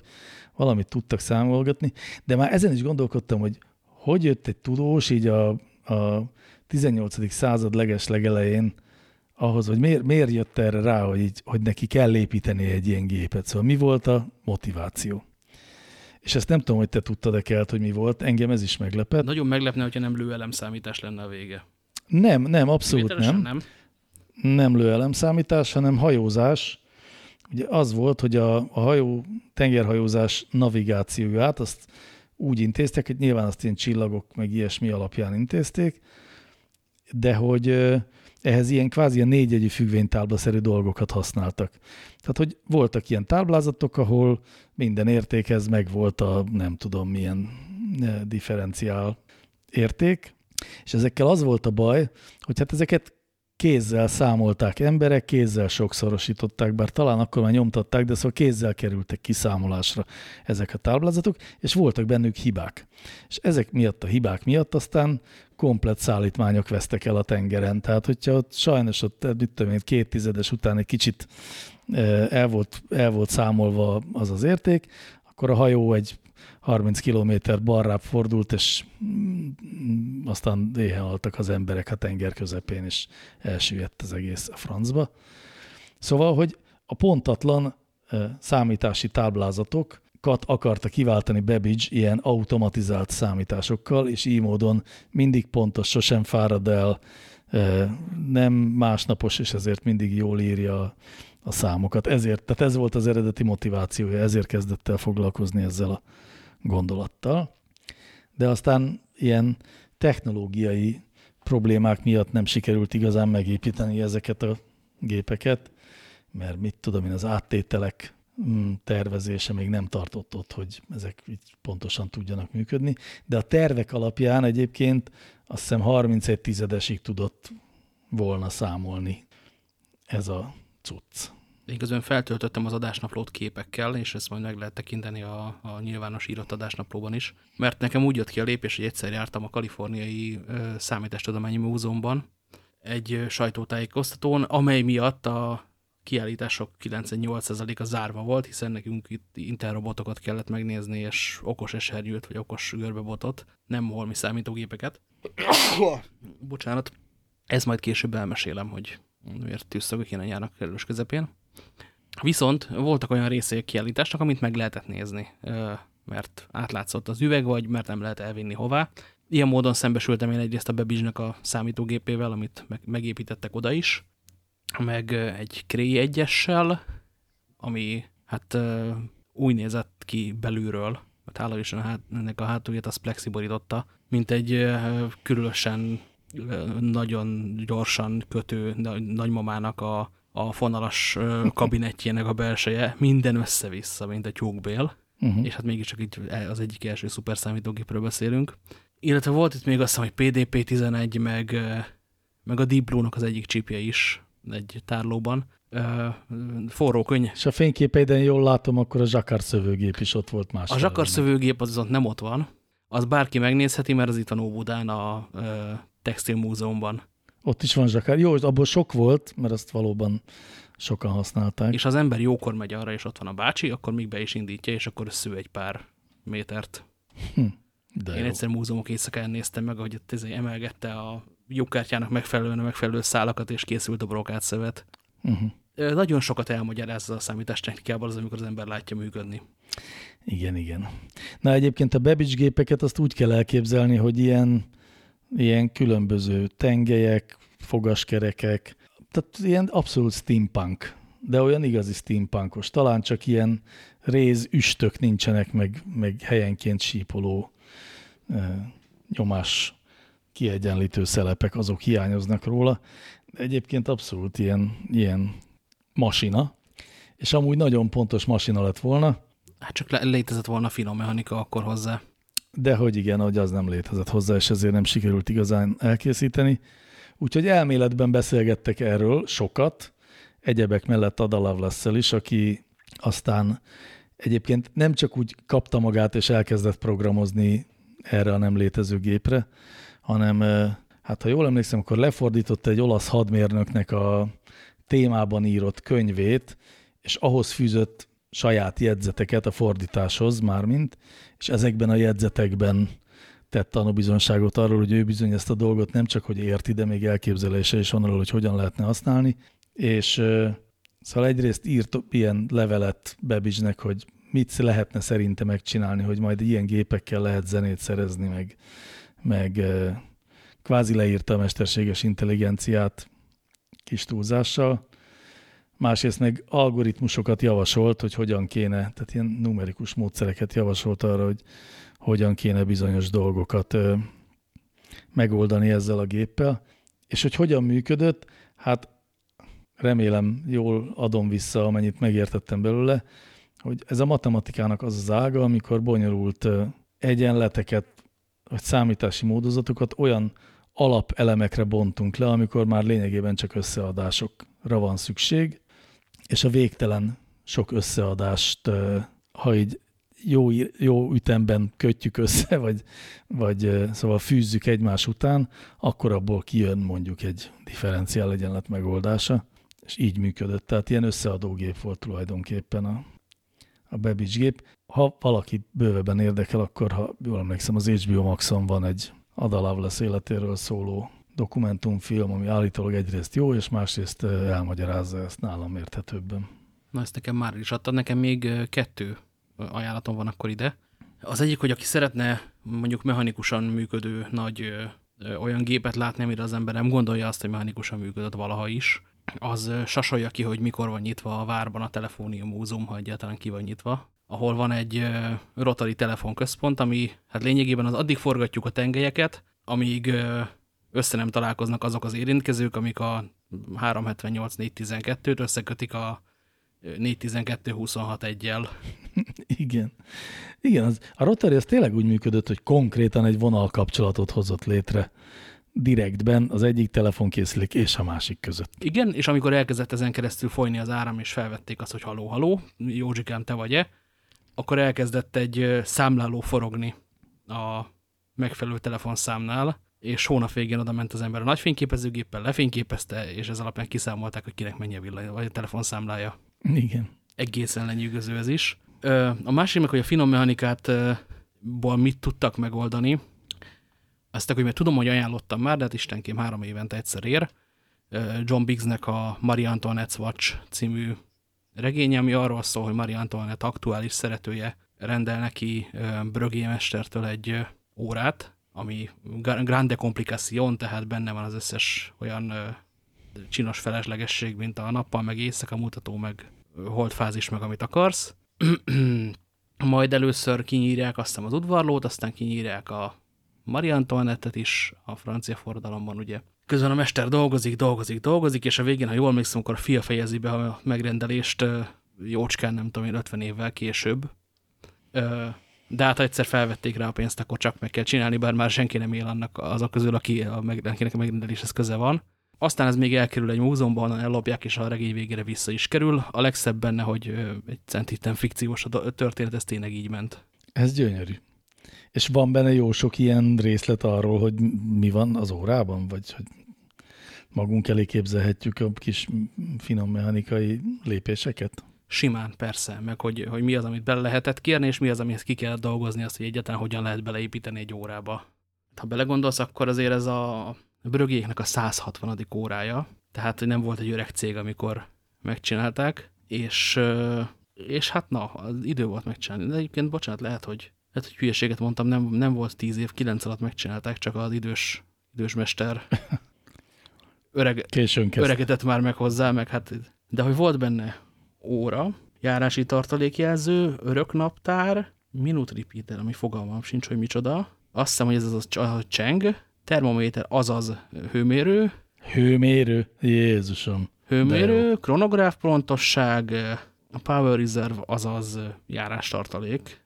valamit tudtak számolgatni, de már ezen is gondolkodtam, hogy hogy jött egy tudós így a, a 18. század leges legelején ahhoz, hogy miért, miért jött erre rá, hogy, így, hogy neki kell építeni egy ilyen gépet. Szóval mi volt a motiváció? És ezt nem tudom, hogy te tudtad-e kelt, hogy mi volt. Engem ez is meglepett. Nagyon meglepne, hogyha nem lőelemszámítás lenne a vége. Nem, nem, abszolút nem. nem. Nem lőelemszámítás, hanem hajózás. Ugye az volt, hogy a, a hajó tengerhajózás navigációját azt úgy intéztek, hogy nyilván azt ilyen csillagok meg ilyesmi alapján intézték, de hogy ehhez ilyen kvázi ilyen négyegyű függvénytáblaszerű dolgokat használtak. Tehát, hogy voltak ilyen táblázatok, ahol minden értékhez meg volt a nem tudom milyen differenciál érték, és ezekkel az volt a baj, hogy hát ezeket kézzel számolták emberek, kézzel sokszorosították, bár talán akkor már nyomtatták, de szóval kézzel kerültek kiszámolásra ezek a táblázatok, és voltak bennük hibák. És ezek miatt a hibák miatt aztán komplet szállítmányok vesztek el a tengeren. Tehát, hogyha ott sajnos ott, mit tudom én, két tizedes után egy kicsit eh, el volt, el volt számolva az az érték, akkor a hajó egy 30 kilométer balrább fordult, és mm, aztán éhen haltak az emberek a tenger közepén, és elsüllyedt az egész a francba. Szóval, hogy a pontatlan számítási táblázatokat akarta kiváltani Babbage ilyen automatizált számításokkal, és így módon mindig pontos, sosem fárad el, nem másnapos, és ezért mindig jól írja a számokat. Ezért, tehát ez volt az eredeti motivációja, ezért kezdett el foglalkozni ezzel a gondolattal, de aztán ilyen technológiai problémák miatt nem sikerült igazán megépíteni ezeket a gépeket, mert mit tudom én, az áttételek mm, tervezése még nem tartott ott, hogy ezek pontosan tudjanak működni, de a tervek alapján egyébként azt hiszem 31 tizedesig tudott volna számolni ez a cucc. Közben feltöltöttem az adásnaplót képekkel, és ezt majd meg lehet tekinteni a, a nyilvános írott adásnaplóban is. Mert nekem úgy jött ki a lépés, hogy egyszer jártam a Kaliforniai Számítástudományi Múzeumban egy sajtótájékoztatón, amely miatt a kiállítások 98%-a zárva volt, hiszen nekünk itt interrobotokat kellett megnézni, és okos esernyőt, vagy okos görbebotot, nem holmi számítógépeket. Bocsánat. Ez majd később elmesélem, hogy miért tűzszagok én a nyárnak kerülős közepén. Viszont voltak olyan részei a kiállításnak, amit meg lehetett nézni, mert átlátszott az üveg, vagy mert nem lehet elvinni hová. Ilyen módon szembesültem én egyrészt a Bebizsnek a számítógépével, amit megépítettek oda is, meg egy Cray egyessel, ami hát úgy nézett ki belülről, mert hála is hát, ennek a hátulját az plexiborította, mint egy különösen nagyon gyorsan kötő nagymamának a a fonalas kabinettjének a belseje, minden össze-vissza, mint a tyúkbél, uh -huh. és hát mégiscsak itt az egyik első szuperszámítógépről beszélünk. Illetve volt itt még azt hiszem, hogy PDP-11, meg, meg a Deep Blue-nak az egyik csipje is egy tárlóban. forró könyv. És a fényképeiden jól látom, akkor a zsakar szövőgép is ott volt más. A zsakar szövőgép az viszont nem ott van. Az bárki megnézheti, mert az itt a Óbudán a Textil Múzeumban. Ott is van zsakár. Jó, abból sok volt, mert azt valóban sokan használták. És az ember jókor megy arra, és ott van a bácsi, akkor még be is indítja, és akkor sző egy pár métert. Hm, de Én jó. egyszer múzeumok éjszakán néztem meg, hogy ott ezért emelgette a lyukkártyának megfelelően a megfelelő szálakat, és készült a brokát szövet. Uh -huh. nagyon sokat elmagyarázza a számítástechnikával az, amikor az ember látja működni. Igen, igen. Na egyébként a Babbage gépeket azt úgy kell elképzelni, hogy ilyen, ilyen különböző tengelyek, fogaskerekek, tehát ilyen abszolút steampunk, de olyan igazi steampunkos. Talán csak ilyen réz üstök nincsenek, meg, meg helyenként sípoló nyomás kiegyenlítő szelepek, azok hiányoznak róla. De egyébként abszolút ilyen, ilyen masina, és amúgy nagyon pontos masina lett volna. Hát csak létezett volna finom mechanika akkor hozzá. De hogy igen, hogy az nem létezett hozzá, és ezért nem sikerült igazán elkészíteni. Úgyhogy elméletben beszélgettek erről sokat, egyebek mellett Ada lovelace is, aki aztán egyébként nem csak úgy kapta magát és elkezdett programozni erre a nem létező gépre, hanem hát ha jól emlékszem, akkor lefordította egy olasz hadmérnöknek a témában írott könyvét, és ahhoz fűzött saját jegyzeteket a fordításhoz mármint, és ezekben a jegyzetekben tett tanúbizonságot arról, hogy ő bizony ezt a dolgot nem csak, hogy érti, de még elképzelése is van arról, hogy hogyan lehetne használni, és szóval egyrészt írt ilyen levelet Babbage-nek, hogy mit lehetne szerinte megcsinálni, hogy majd ilyen gépekkel lehet zenét szerezni, meg, meg kvázi leírta a mesterséges intelligenciát kis túlzással. Másrészt meg algoritmusokat javasolt, hogy hogyan kéne, tehát ilyen numerikus módszereket javasolt arra, hogy hogyan kéne bizonyos dolgokat ö, megoldani ezzel a géppel. És hogy hogyan működött, hát remélem jól adom vissza, amennyit megértettem belőle, hogy ez a matematikának az az ága, amikor bonyolult egyenleteket, vagy számítási módozatokat olyan alapelemekre bontunk le, amikor már lényegében csak összeadásokra van szükség, és a végtelen sok összeadást, ha így jó, jó ütemben kötjük össze, vagy, vagy szóval fűzzük egymás után, akkor abból kijön mondjuk egy differenciál egyenlet megoldása, és így működött. Tehát ilyen összeadógép volt tulajdonképpen a, a Babbage gép. Ha valaki bővebben érdekel, akkor ha jól emlékszem, az HBO Maxon van egy Ada Lovelace életéről szóló dokumentumfilm, ami állítólag egyrészt jó, és másrészt elmagyarázza ezt nálam érthetőbben. Na ezt nekem már is adtad, nekem még kettő ajánlatom van akkor ide. Az egyik, hogy aki szeretne mondjuk mechanikusan működő nagy ö, ö, olyan gépet látni, amire az ember nem gondolja azt, hogy mechanikusan működött valaha is, az sasolja ki, hogy mikor van nyitva a várban a Telefónium Múzeum, ha egyáltalán ki van nyitva, ahol van egy rotary telefonközpont, ami hát lényegében az addig forgatjuk a tengelyeket, amíg össze nem találkoznak azok az érintkezők, amik a 378-412-t összekötik a 412-26 egyel. Igen. Igen, az, a Rotary az tényleg úgy működött, hogy konkrétan egy vonalkapcsolatot hozott létre direktben az egyik telefonkészülék és a másik között. Igen, és amikor elkezdett ezen keresztül folyni az áram, és felvették azt, hogy haló, haló, Józsikám, te vagy-e, akkor elkezdett egy számláló forogni a megfelelő telefonszámnál, és hónap végén oda ment az ember a nagy fényképezőgéppel, lefényképezte, és ez alapján kiszámolták, hogy kinek mennyi a villany, vagy a telefonszámlája. Igen. Egészen lenyűgöző ez is. A másik meg, hogy a finom mechanikátból mit tudtak megoldani, azt hogy mert tudom, hogy ajánlottam már, de hát istenkém három évente egyszer ér. John Biggsnek a Marie Antoinette's Watch című regény, ami arról szól, hogy Marie Antoinette aktuális szeretője rendel neki Brögé mestertől egy órát, ami grande complication, tehát benne van az összes olyan csinos feleslegesség, mint a nappal, meg éjszaka mutató, meg holdfázis, meg amit akarsz. Majd először kinyírják aztán az udvarlót, aztán kinyírják a Marie Antoinette-et is a francia forradalomban, ugye. Közben a mester dolgozik, dolgozik, dolgozik, és a végén, ha jól emlékszem, akkor a fia fejezi be a megrendelést jócskán, nem tudom én, 50 évvel később. De hát ha egyszer felvették rá a pénzt, akkor csak meg kell csinálni, bár már senki nem él annak azok közül, aki a meg, akinek a megrendeléshez köze van. Aztán ez még elkerül egy múzeumban, ellopják, és a regény végére vissza is kerül. A legszebb benne, hogy egy centitten fikciós a történet, ez tényleg így ment. Ez gyönyörű. És van benne jó sok ilyen részlet arról, hogy mi van az órában, vagy hogy magunk elé képzelhetjük a kis finom mechanikai lépéseket? Simán, persze, meg hogy, hogy mi az, amit bele lehetett kérni, és mi az, amihez ki kell dolgozni, azt, hogy egyáltalán hogyan lehet beleépíteni egy órába. Ha belegondolsz, akkor azért ez a brögéknek a 160. órája, tehát nem volt egy öreg cég, amikor megcsinálták, és, és hát na, az idő volt megcsinálni. De egyébként, bocsánat, lehet, hogy, lehet, hogy hülyeséget mondtam, nem, nem volt tíz év, kilenc alatt megcsinálták, csak az idős, idős mester öreg, öregedett már meg hozzá, meg hát, de hogy volt benne óra, járási tartalékjelző, öröknaptár, minute repeater, ami fogalmam sincs, hogy micsoda. Azt hiszem, hogy ez az a cseng, termométer, azaz hőmérő. Hőmérő? Jézusom. Hőmérő, kronográf pontosság, a Power Reserve, azaz járástartalék,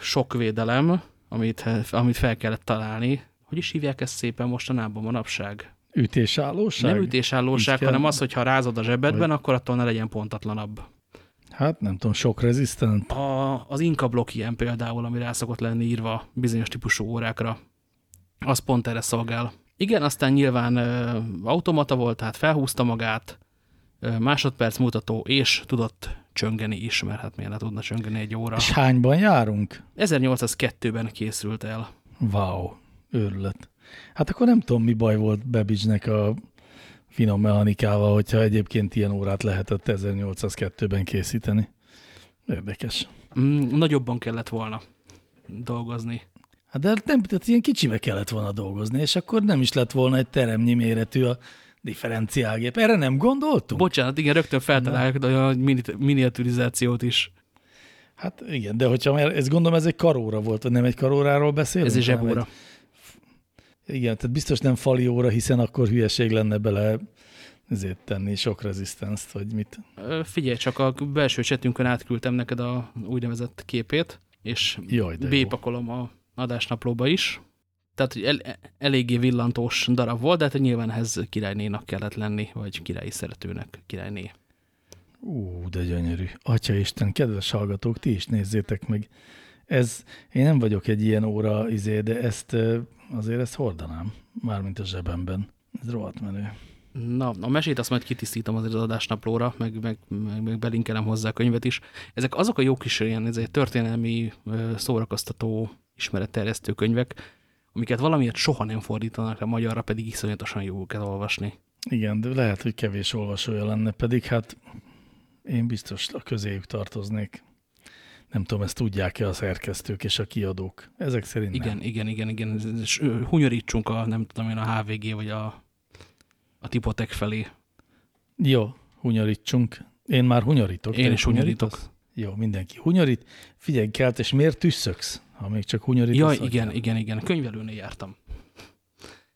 sok védelem, amit, amit fel kellett találni. Hogy is hívják ezt szépen mostanában manapság? Ütésállóság? Nem ütésállóság, hanem az, hogy ha rázod a zsebedben, vagy... akkor attól ne legyen pontatlanabb. Hát nem tudom, sok resistant. A, az Inka blokk ilyen például, ami rá szokott lenni írva bizonyos típusú órákra. Az pont erre szolgál. Igen, aztán nyilván ö, automata volt, tehát felhúzta magát, ö, másodperc mutató, és tudott csöngeni is, mert hát miért ne tudna csöngeni egy óra. És hányban járunk? 1802-ben készült el. Wow, őrület. Hát akkor nem tudom, mi baj volt Babbage-nek a finom mechanikával, hogyha egyébként ilyen órát lehetett 1802-ben készíteni. Érdekes. Mm, nagyobban kellett volna dolgozni. Hát de nem, tehát ilyen kicsibe kellett volna dolgozni, és akkor nem is lett volna egy teremnyi méretű a differenciálgép. Erre nem gondoltunk? Bocsánat, igen, rögtön feltaláljuk a miniaturizációt is. Hát igen, de hogyha ezt gondolom, ez egy karóra volt, vagy nem egy karóráról beszélünk? Ez egy zsebóra. Egy igen, tehát biztos nem fali óra, hiszen akkor hülyeség lenne bele ezért tenni sok rezisztenzt, vagy mit. Figyelj, csak a belső csetünkön átküldtem neked a úgynevezett képét, és bépakolom a adásnaplóba is. Tehát, hogy el, eléggé villantós darab volt, de hát nyilván ehhez királynénak kellett lenni, vagy királyi szeretőnek, királyné. Ú, de gyönyörű. Atya Isten, kedves hallgatók, ti is nézzétek meg. Ez, én nem vagyok egy ilyen óra izé, de ezt azért ezt hordanám, mármint a zsebemben. Ez rohadt menő. Na, a mesét azt majd kitisztítom azért az adásnaplóra, meg, meg, meg, meg belinkelem hozzá a könyvet is. Ezek azok a jó kis ilyen ezek történelmi szórakoztató ismeretterjesztő könyvek, amiket valamiért soha nem fordítanak a magyarra, pedig iszonyatosan jó őket olvasni. Igen, de lehet, hogy kevés olvasója lenne, pedig hát én biztos a közéjük tartoznék. Nem tudom, ezt tudják-e a szerkesztők és a kiadók. Ezek szerint Igen, nem. igen, igen, igen. És hunyorítsunk a, nem tudom én, a HVG vagy a, a Tipotek felé. Jó, hunyorítsunk. Én már hunyorítok. Én is hunyorítok. Jó, mindenki hunyorít. Figyelj, kelt, és miért tüsszöksz, ha még csak hunyorítasz? Jaj, igen, igen, igen, igen. Könyvelőnél jártam.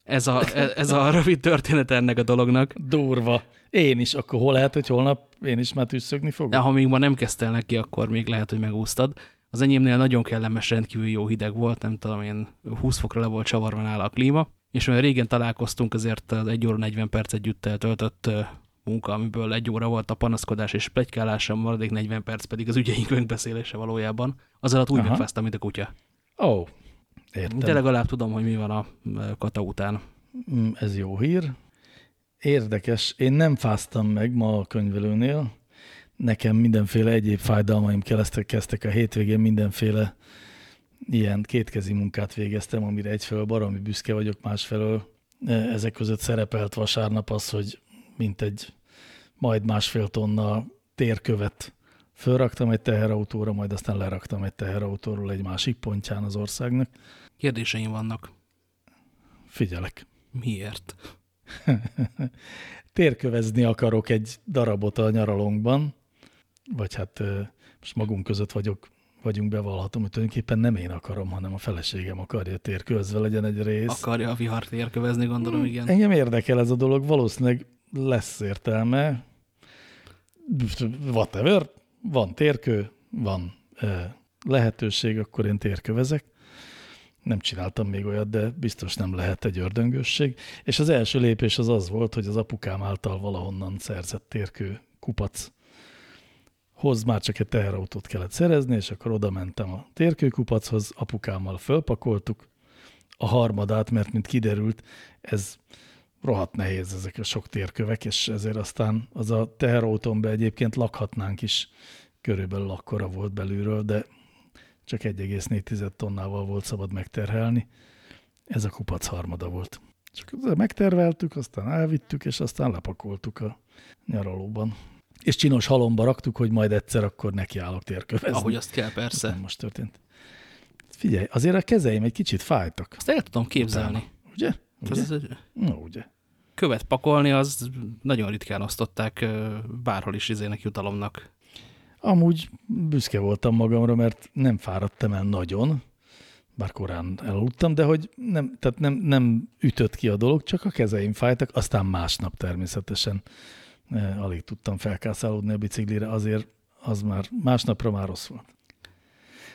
Ez a, ez a rövid történet ennek a dolognak. Durva. Én is. Akkor hol lehet, hogy holnap én is már tüsszögni fogok? De ha még ma nem kezdtél neki, akkor még lehet, hogy megúsztad. Az enyémnél nagyon kellemes, rendkívül jó hideg volt, nem tudom én, 20 fokra le volt csavarva nála a klíma, és olyan régen találkoztunk, azért az 1 óra 40 perc együtt töltött munka, amiből egy óra volt a panaszkodás és plegykálás, a maradék 40 perc pedig az ügyeink megbeszélése valójában. Az alatt úgy megfáztam, mint a kutya. Ó, oh, értem. De legalább tudom, hogy mi van a kata után. Mm, ez jó hír. Érdekes. Én nem fáztam meg ma a könyvelőnél. Nekem mindenféle egyéb fájdalmaim kezdtek, kezdtek a hétvégén, mindenféle ilyen kétkezi munkát végeztem, amire egyfelől baromi büszke vagyok, másfelől e, ezek között szerepelt vasárnap az, hogy mint egy majd másfél tonna térkövet fölraktam egy teherautóra, majd aztán leraktam egy teherautóról egy másik pontján az országnak. Kérdéseim vannak. Figyelek. Miért? Térkövezni akarok egy darabot a nyaralónkban, vagy hát most magunk között vagyok, vagyunk bevallhatom, hogy tulajdonképpen nem én akarom, hanem a feleségem akarja térközve legyen egy rész. Akarja a vihar térkövezni, gondolom, hmm, igen. Engem érdekel ez a dolog, valószínűleg lesz értelme. Whatever, van térkő, van lehetőség, akkor én térkövezek. Nem csináltam még olyat, de biztos nem lehet egy ördöngösség. És az első lépés az az volt, hogy az apukám által valahonnan szerzett térkő kupac hoz már csak egy teherautót kellett szerezni, és akkor oda mentem a térkőkupachoz, apukámmal fölpakoltuk a harmadát, mert mint kiderült, ez rohadt nehéz ezek a sok térkövek, és ezért aztán az a teherautómbe egyébként lakhatnánk is, körülbelül akkora volt belülről, de csak 1,4 tonnával volt szabad megterhelni. Ez a kupac harmada volt. Csak megterveltük, aztán elvittük, és aztán lepakoltuk a nyaralóban. és csinos halomba raktuk, hogy majd egyszer akkor nekiállok térkövezni. Ahogy azt kell, persze. Nem most történt. Figyelj, azért a kezeim egy kicsit fájtak. Azt el tudom képzelni. Utána. Ugye? Ugye? Ez, No, ugye? követ pakolni, az nagyon ritkán osztották bárhol is izének jutalomnak. Amúgy büszke voltam magamra, mert nem fáradtam el nagyon, bár korán elaludtam, de hogy nem, tehát nem, nem ütött ki a dolog, csak a kezeim fájtak, aztán másnap természetesen eh, alig tudtam felkászálódni a biciklire, azért az már másnapra már rossz volt.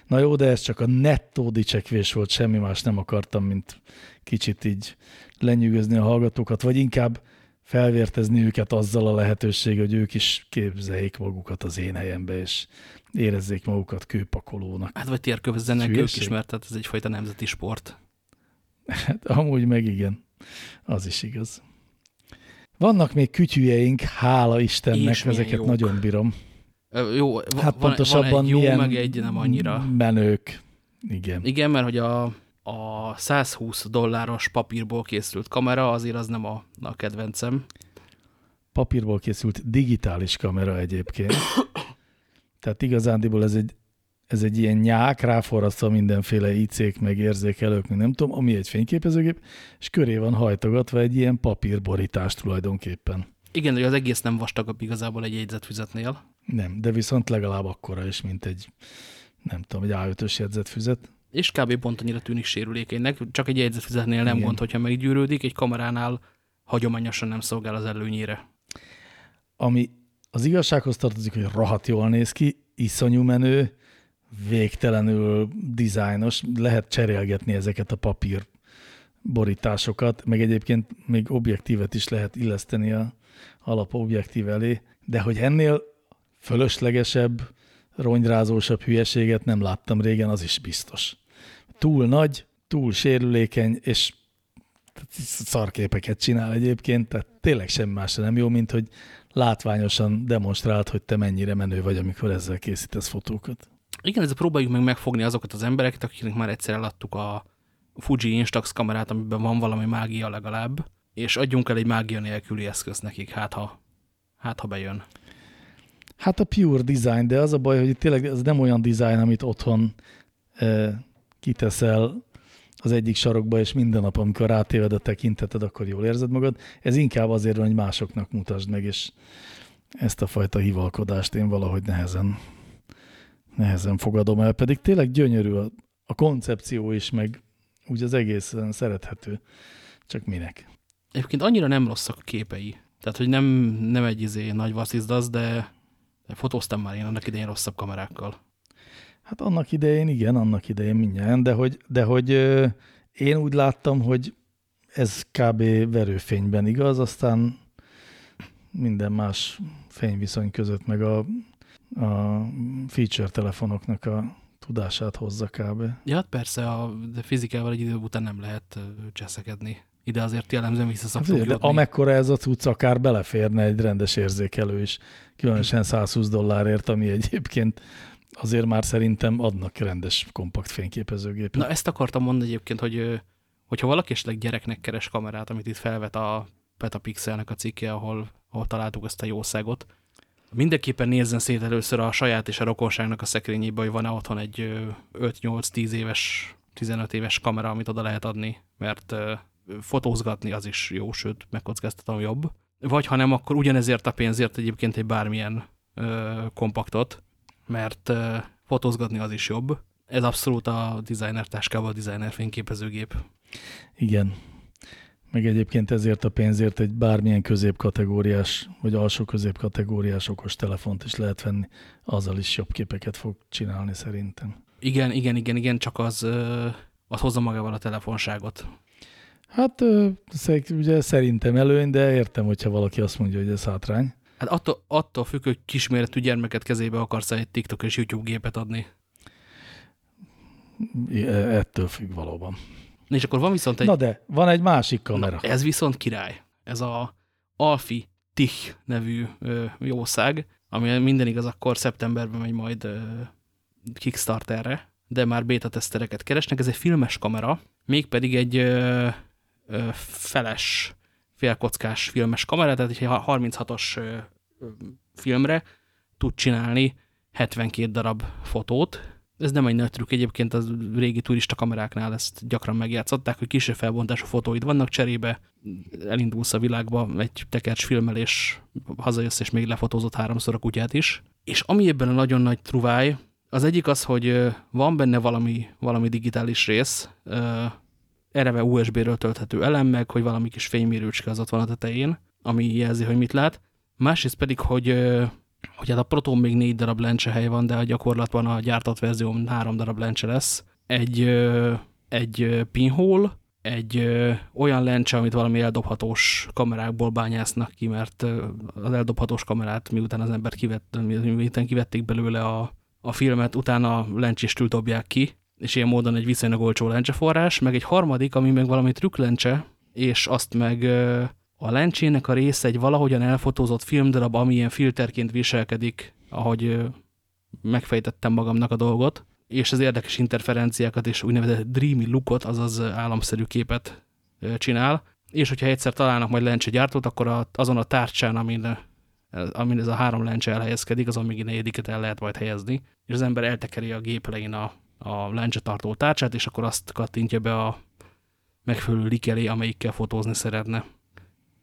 Na jó, de ez csak a nettó dicsekvés volt, semmi más nem akartam, mint kicsit így lenyűgözni a hallgatókat, vagy inkább felvértezni őket azzal a lehetőség, hogy ők is képzeljék magukat az én helyembe, és érezzék magukat kőpakolónak. Hát vagy térkövezzenek ők is, mert tehát ez egyfajta nemzeti sport. Hát amúgy meg igen, az is igaz. Vannak még kütyüjeink, hála Istennek, És ezeket jók. nagyon bírom. Ö, Jó, van, Hát van pontosabban egy jó, milyen meg egy nem annyira. menők. Igen. Igen, mert hogy a, a 120 dolláros papírból készült kamera azért az nem a, a kedvencem. Papírból készült digitális kamera egyébként. Tehát igazándiból ez egy, ez egy ilyen nyák, ráforrasztva mindenféle IC-k, meg érzékelők, meg nem tudom, ami egy fényképezőgép, és köré van hajtogatva egy ilyen papírborítás tulajdonképpen. Igen, hogy az egész nem vastagabb igazából egy jegyzetfüzetnél. Nem, de viszont legalább akkora is, mint egy, nem tudom, egy A5-ös jegyzetfüzet. És kb. pont annyira tűnik sérülékenynek, csak egy jegyzetfüzetnél nem Igen. gond, hogyha meggyűrődik, egy kameránál hagyományosan nem szolgál az előnyére. Ami az igazsághoz tartozik, hogy rohadt jól néz ki, iszonyú menő, végtelenül dizájnos, lehet cserélgetni ezeket a papír borításokat, meg egyébként még objektívet is lehet illeszteni a alapobjektív elé, de hogy ennél fölöslegesebb, ronyrázósabb hülyeséget nem láttam régen, az is biztos. Túl nagy, túl sérülékeny, és szarképeket csinál egyébként, tehát tényleg semmi másra nem jó, mint hogy látványosan demonstrált, hogy te mennyire menő vagy, amikor ezzel készítesz fotókat. Igen, ezzel próbáljuk meg megfogni azokat az embereket, akiknek már egyszer eladtuk a Fuji Instax kamerát, amiben van valami mágia legalább, és adjunk el egy mágia nélküli eszköz nekik, hát ha, hát ha bejön. Hát a pure design, de az a baj, hogy tényleg ez nem olyan design, amit otthon e, kiteszel az egyik sarokba, és minden nap, amikor rátéved a tekinteted, akkor jól érzed magad. Ez inkább azért van, hogy másoknak mutasd meg, és ezt a fajta hivalkodást én valahogy nehezen, nehezen fogadom el, pedig tényleg gyönyörű a, a koncepció is, meg úgy az egész szerethető, csak minek. Egyébként annyira nem rosszak a képei. Tehát, hogy nem, nem egy izé nagy vasszizdasz, de fotóztam már én annak idején rosszabb kamerákkal. Hát annak idején, igen, annak idején mindjárt, de hogy, de hogy én úgy láttam, hogy ez kb. verőfényben igaz, aztán minden más fényviszony között, meg a, a feature telefonoknak a tudását hozza kb. Ja, hát persze, a, de fizikával egy idő után nem lehet cseszekedni. Ide azért jellemzően vissza Hát, de amekkora ez a cucc, akár beleférne egy rendes érzékelő is, különösen 120 dollárért, ami egyébként azért már szerintem adnak rendes kompakt fényképezőgépet. Na ezt akartam mondani egyébként, hogy hogyha valaki esetleg gyereknek keres kamerát, amit itt felvet a Petapixelnek a cikke, ahol, ahol találtuk ezt a jószágot, mindenképpen nézzen szét először a saját és a rokonságnak a szekrényébe, hogy van-e otthon egy ö, 5-8-10 éves, 15 éves kamera, amit oda lehet adni, mert fotózgatni az is jó, sőt, megkockáztatom jobb. Vagy ha nem, akkor ugyanezért a pénzért egyébként egy bármilyen ö, kompaktot, mert fotózgatni az is jobb. Ez abszolút a designer táskával a designer fényképezőgép. Igen. Meg egyébként ezért a pénzért egy bármilyen középkategóriás, vagy alsó középkategóriás okos telefont is lehet venni, azzal is jobb képeket fog csinálni szerintem. Igen, igen, igen, igen, csak az, az hozza magával a telefonságot. Hát ugye szerintem előny, de értem, hogyha valaki azt mondja, hogy ez hátrány. Hát attól, attól függ, hogy kisméretű gyermeket kezébe akarsz egy TikTok és YouTube gépet adni. I- e- Ettől függ valóban. Na és akkor van viszont egy... Na de, van egy másik kamera. Na, ez viszont király. Ez a Alfi Tich nevű ö, jószág, ami minden igaz, akkor szeptemberben megy majd ö, Kickstarterre, de már beta tesztereket keresnek. Ez egy filmes kamera, mégpedig egy ö, ö, feles, félkockás filmes kamera, tehát egy 36-os ö, ö, filmre tud csinálni 72 darab fotót. Ez nem egy nagy trükk, egyébként az régi turista kameráknál ezt gyakran megjátszották, hogy kisebb felbontású fotóid vannak cserébe, elindulsz a világba egy tekercs filmmel, és hazajössz, és még lefotózott háromszor a kutyát is. És ami ebben a nagyon nagy truváj, az egyik az, hogy van benne valami, valami digitális rész, ereve USB-ről tölthető elem, meg hogy valami kis fénymérőcske az ott van a tetején, ami jelzi, hogy mit lát. Másrészt pedig, hogy, hogy hát a Proton még négy darab lencse hely van, de a gyakorlatban a gyártott verzió három darab lencse lesz. Egy, egy pinhole, egy olyan lencse, amit valami eldobhatós kamerákból bányásznak ki, mert az eldobhatós kamerát miután az ember kivett, miután kivették belőle a, a filmet, utána lencsistül dobják ki, és ilyen módon egy viszonylag olcsó lencseforrás, meg egy harmadik, ami meg valami trükklencse, és azt meg a lencsének a része egy valahogyan elfotózott filmdarab, ami ilyen filterként viselkedik, ahogy megfejtettem magamnak a dolgot, és az érdekes interferenciákat és úgynevezett dreamy lookot, azaz államszerű képet csinál, és hogyha egyszer találnak majd lencsegyártót, akkor azon a tárcsán, amin, amin ez a három lencse elhelyezkedik, azon még negyediket el lehet majd helyezni, és az ember eltekeri a gép elején a, a lencsetartó tárcsát, és akkor azt kattintja be a megfelelő lik elé, amelyikkel fotózni szeretne.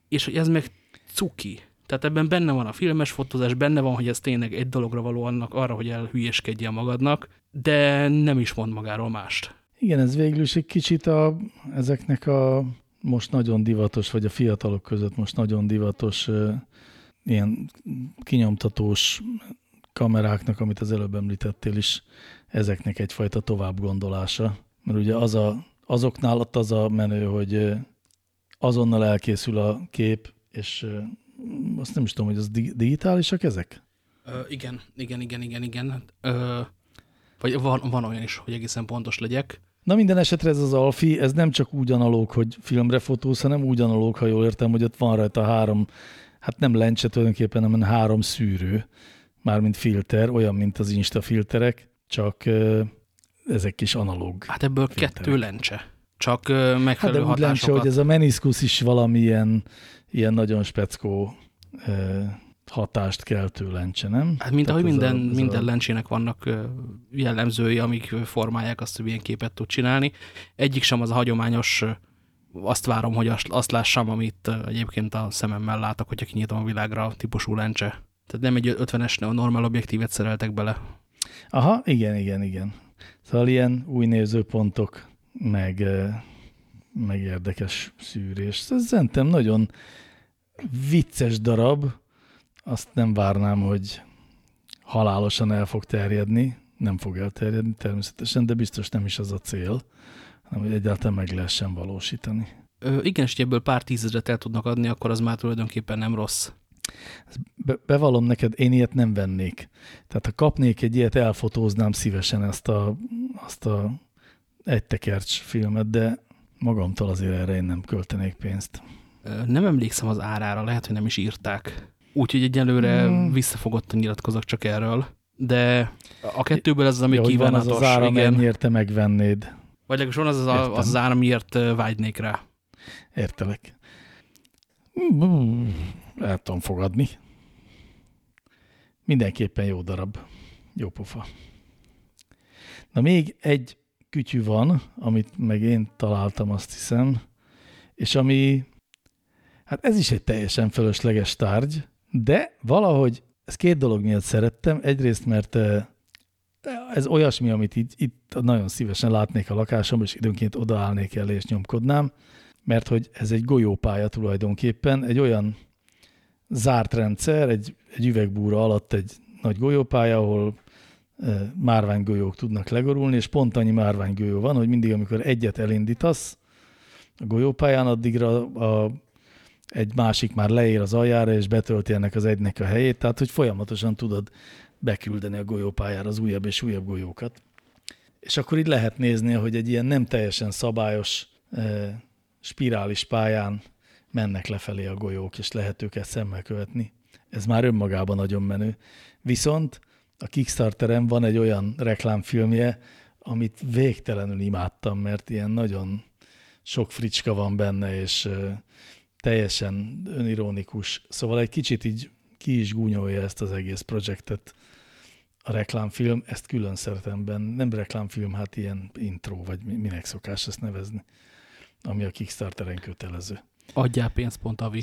És hogy ez meg cuki. Tehát ebben benne van a filmes fotózás, benne van, hogy ez tényleg egy dologra való annak arra, hogy elhülyeskedjen magadnak, de nem is mond magáról mást. Igen, ez végül is egy kicsit a, ezeknek a most nagyon divatos, vagy a fiatalok között most nagyon divatos ilyen kinyomtatós kameráknak, amit az előbb említettél is, ezeknek egyfajta tovább gondolása. Mert ugye az a, azoknál ott az a menő, hogy azonnal elkészül a kép, és azt nem is tudom, hogy az digitálisak ezek? Ö, igen, igen, igen, igen, igen. Ö, vagy van, van olyan is, hogy egészen pontos legyek. Na minden esetre ez az Alfi, ez nem csak úgy analóg, hogy filmre fotóz, hanem úgy analóg, ha jól értem, hogy ott van rajta három, hát nem lencse tulajdonképpen, hanem három szűrő, mármint filter, olyan, mint az Insta filterek, csak ezek is analóg. Hát ebből filterek. kettő lencse. Csak megfelelő hát de úgy lencse, hogy ez a meniskusz is valamilyen ilyen nagyon speckó hatást keltő lencse, nem? Hát mint ahogy minden, a, minden a... lencsének vannak jellemzői, amik formálják azt, hogy milyen képet tud csinálni. Egyik sem az a hagyományos, azt várom, hogy azt lássam, amit egyébként a szememmel látok, hogyha kinyitom a világra típusú lencse. Tehát nem egy 50-es normál objektívet szereltek bele. Aha, igen, igen, igen. Szóval ilyen új nézőpontok, meg, meg érdekes szűrés. Ez szerintem nagyon vicces darab, azt nem várnám, hogy halálosan el fog terjedni, nem fog elterjedni természetesen, de biztos nem is az a cél, hanem hogy egyáltalán meg lehessen valósítani. Ö, igen, és ebből pár tízezret el tudnak adni, akkor az már tulajdonképpen nem rossz. Be, bevallom neked, én ilyet nem vennék. Tehát ha kapnék egy ilyet, elfotóznám szívesen ezt a, azt a egy tekercs filmet, de magamtól azért erre én nem költenék pénzt. Nem emlékszem az árára, lehet, hogy nem is írták. Úgyhogy egyelőre hmm. visszafogottan nyilatkozok csak erről. De a kettőből ez az, ami ja, kívánatos. Van az az ára, igen. mennyiért te megvennéd. Vagy legalábbis van az az, az, az ára, miért vágynék rá. Értelek. El tudom fogadni. Mindenképpen jó darab. Jó pofa. Na még egy kütyű van, amit meg én találtam, azt hiszem, és ami, hát ez is egy teljesen fölösleges tárgy, de valahogy ez két dolog miatt szerettem. Egyrészt, mert ez olyasmi, amit itt, itt nagyon szívesen látnék a lakásomban, és időnként odaállnék elé és nyomkodnám, mert hogy ez egy golyópálya tulajdonképpen, egy olyan zárt rendszer, egy, egy üvegbúra alatt egy nagy golyópálya, ahol márványgolyók tudnak legorulni, és pont annyi márványgolyó van, hogy mindig, amikor egyet elindítasz a golyópályán, addigra a egy másik már leér az aljára, és betölti ennek az egynek a helyét, tehát hogy folyamatosan tudod beküldeni a golyópályára az újabb és újabb golyókat. És akkor így lehet nézni, hogy egy ilyen nem teljesen szabályos e, spirális pályán mennek lefelé a golyók, és lehet őket szemmel követni. Ez már önmagában nagyon menő. Viszont a Kickstarteren van egy olyan reklámfilmje, amit végtelenül imádtam, mert ilyen nagyon sok fricska van benne, és teljesen önironikus. Szóval egy kicsit így ki is gúnyolja ezt az egész projektet a reklámfilm, ezt külön szeretem benne, nem reklámfilm, hát ilyen intro, vagy minek szokás ezt nevezni, ami a Kickstarteren kötelező. Adjál pénzt.avi.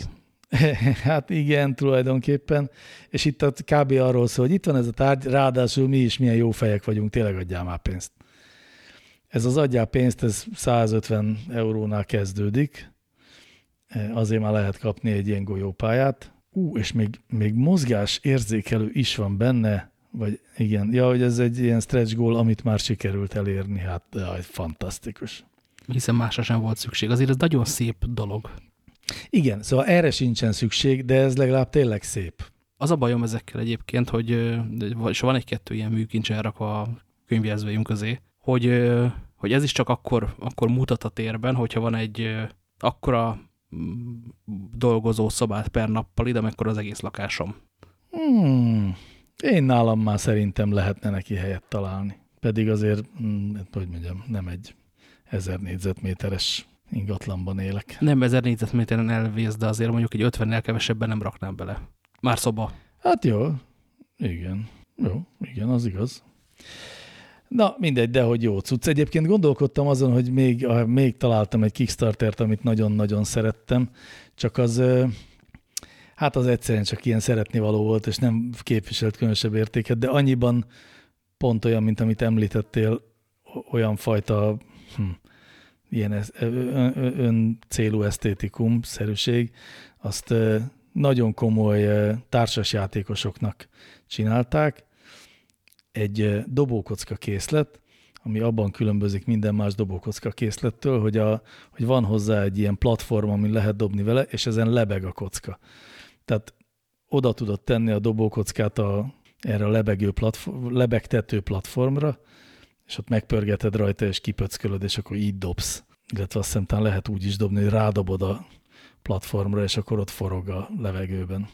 hát igen, tulajdonképpen, és itt a kb. arról szól, hogy itt van ez a tárgy, ráadásul mi is milyen jó fejek vagyunk, tényleg adjál már pénzt. Ez az adjál pénzt, ez 150 eurónál kezdődik, azért már lehet kapni egy ilyen golyópályát. Ú, és még, még mozgás érzékelő is van benne, vagy igen, ja, hogy ez egy ilyen stretch goal, amit már sikerült elérni, hát jaj, fantasztikus. Hiszen másra sem volt szükség. Azért ez nagyon szép dolog. Igen, szóval erre sincsen szükség, de ez legalább tényleg szép. Az a bajom ezekkel egyébként, hogy és van egy-kettő ilyen műkincs elrakva a könyvjelzőim közé, hogy, hogy ez is csak akkor, akkor mutat a térben, hogyha van egy akkora mm, dolgozó szobát per nappal ide, amikor az egész lakásom. Hmm. Én nálam már szerintem lehetne neki helyet találni. Pedig azért, mm, hogy mondjam, nem egy ezer négyzetméteres ingatlanban élek. Nem ezer négyzetméteren elvész, de azért mondjuk egy 50-nel kevesebben nem raknám bele. Már szoba. Hát jó, igen. Jó, igen, az igaz. Na, mindegy, de hogy jó cucc. Egyébként gondolkodtam azon, hogy még, még találtam egy Kickstartert, amit nagyon-nagyon szerettem, csak az, hát az egyszerűen csak ilyen szeretni való volt, és nem képviselt különösebb értéket, de annyiban pont olyan, mint amit említettél, olyan fajta hm, ilyen ön, célú esztétikum, szerűség, azt nagyon komoly társasjátékosoknak csinálták. Egy dobókocka készlet, ami abban különbözik minden más dobókocka készlettől, hogy, a, hogy van hozzá egy ilyen platform, ami lehet dobni vele, és ezen lebeg a kocka. Tehát oda tudod tenni a dobókockát a, erre a lebegő platform, lebegtető platformra, és ott megpörgeted rajta, és kipöckölöd, és akkor így dobsz. Illetve azt hiszem, lehet úgy is dobni, hogy rádobod a platformra, és akkor ott forog a levegőben.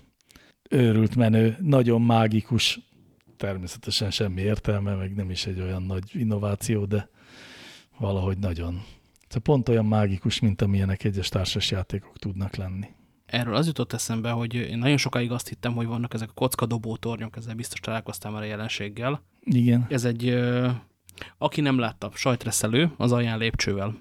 Őrült menő, nagyon mágikus, természetesen semmi értelme, meg nem is egy olyan nagy innováció, de valahogy nagyon. Ez pont olyan mágikus, mint amilyenek egyes társasjátékok tudnak lenni. Erről az jutott eszembe, hogy én nagyon sokáig azt hittem, hogy vannak ezek a kockadobó tornyok, ezzel biztos találkoztál már a jelenséggel. Igen. Ez egy aki nem látta, sajtreszelő az alján lépcsővel.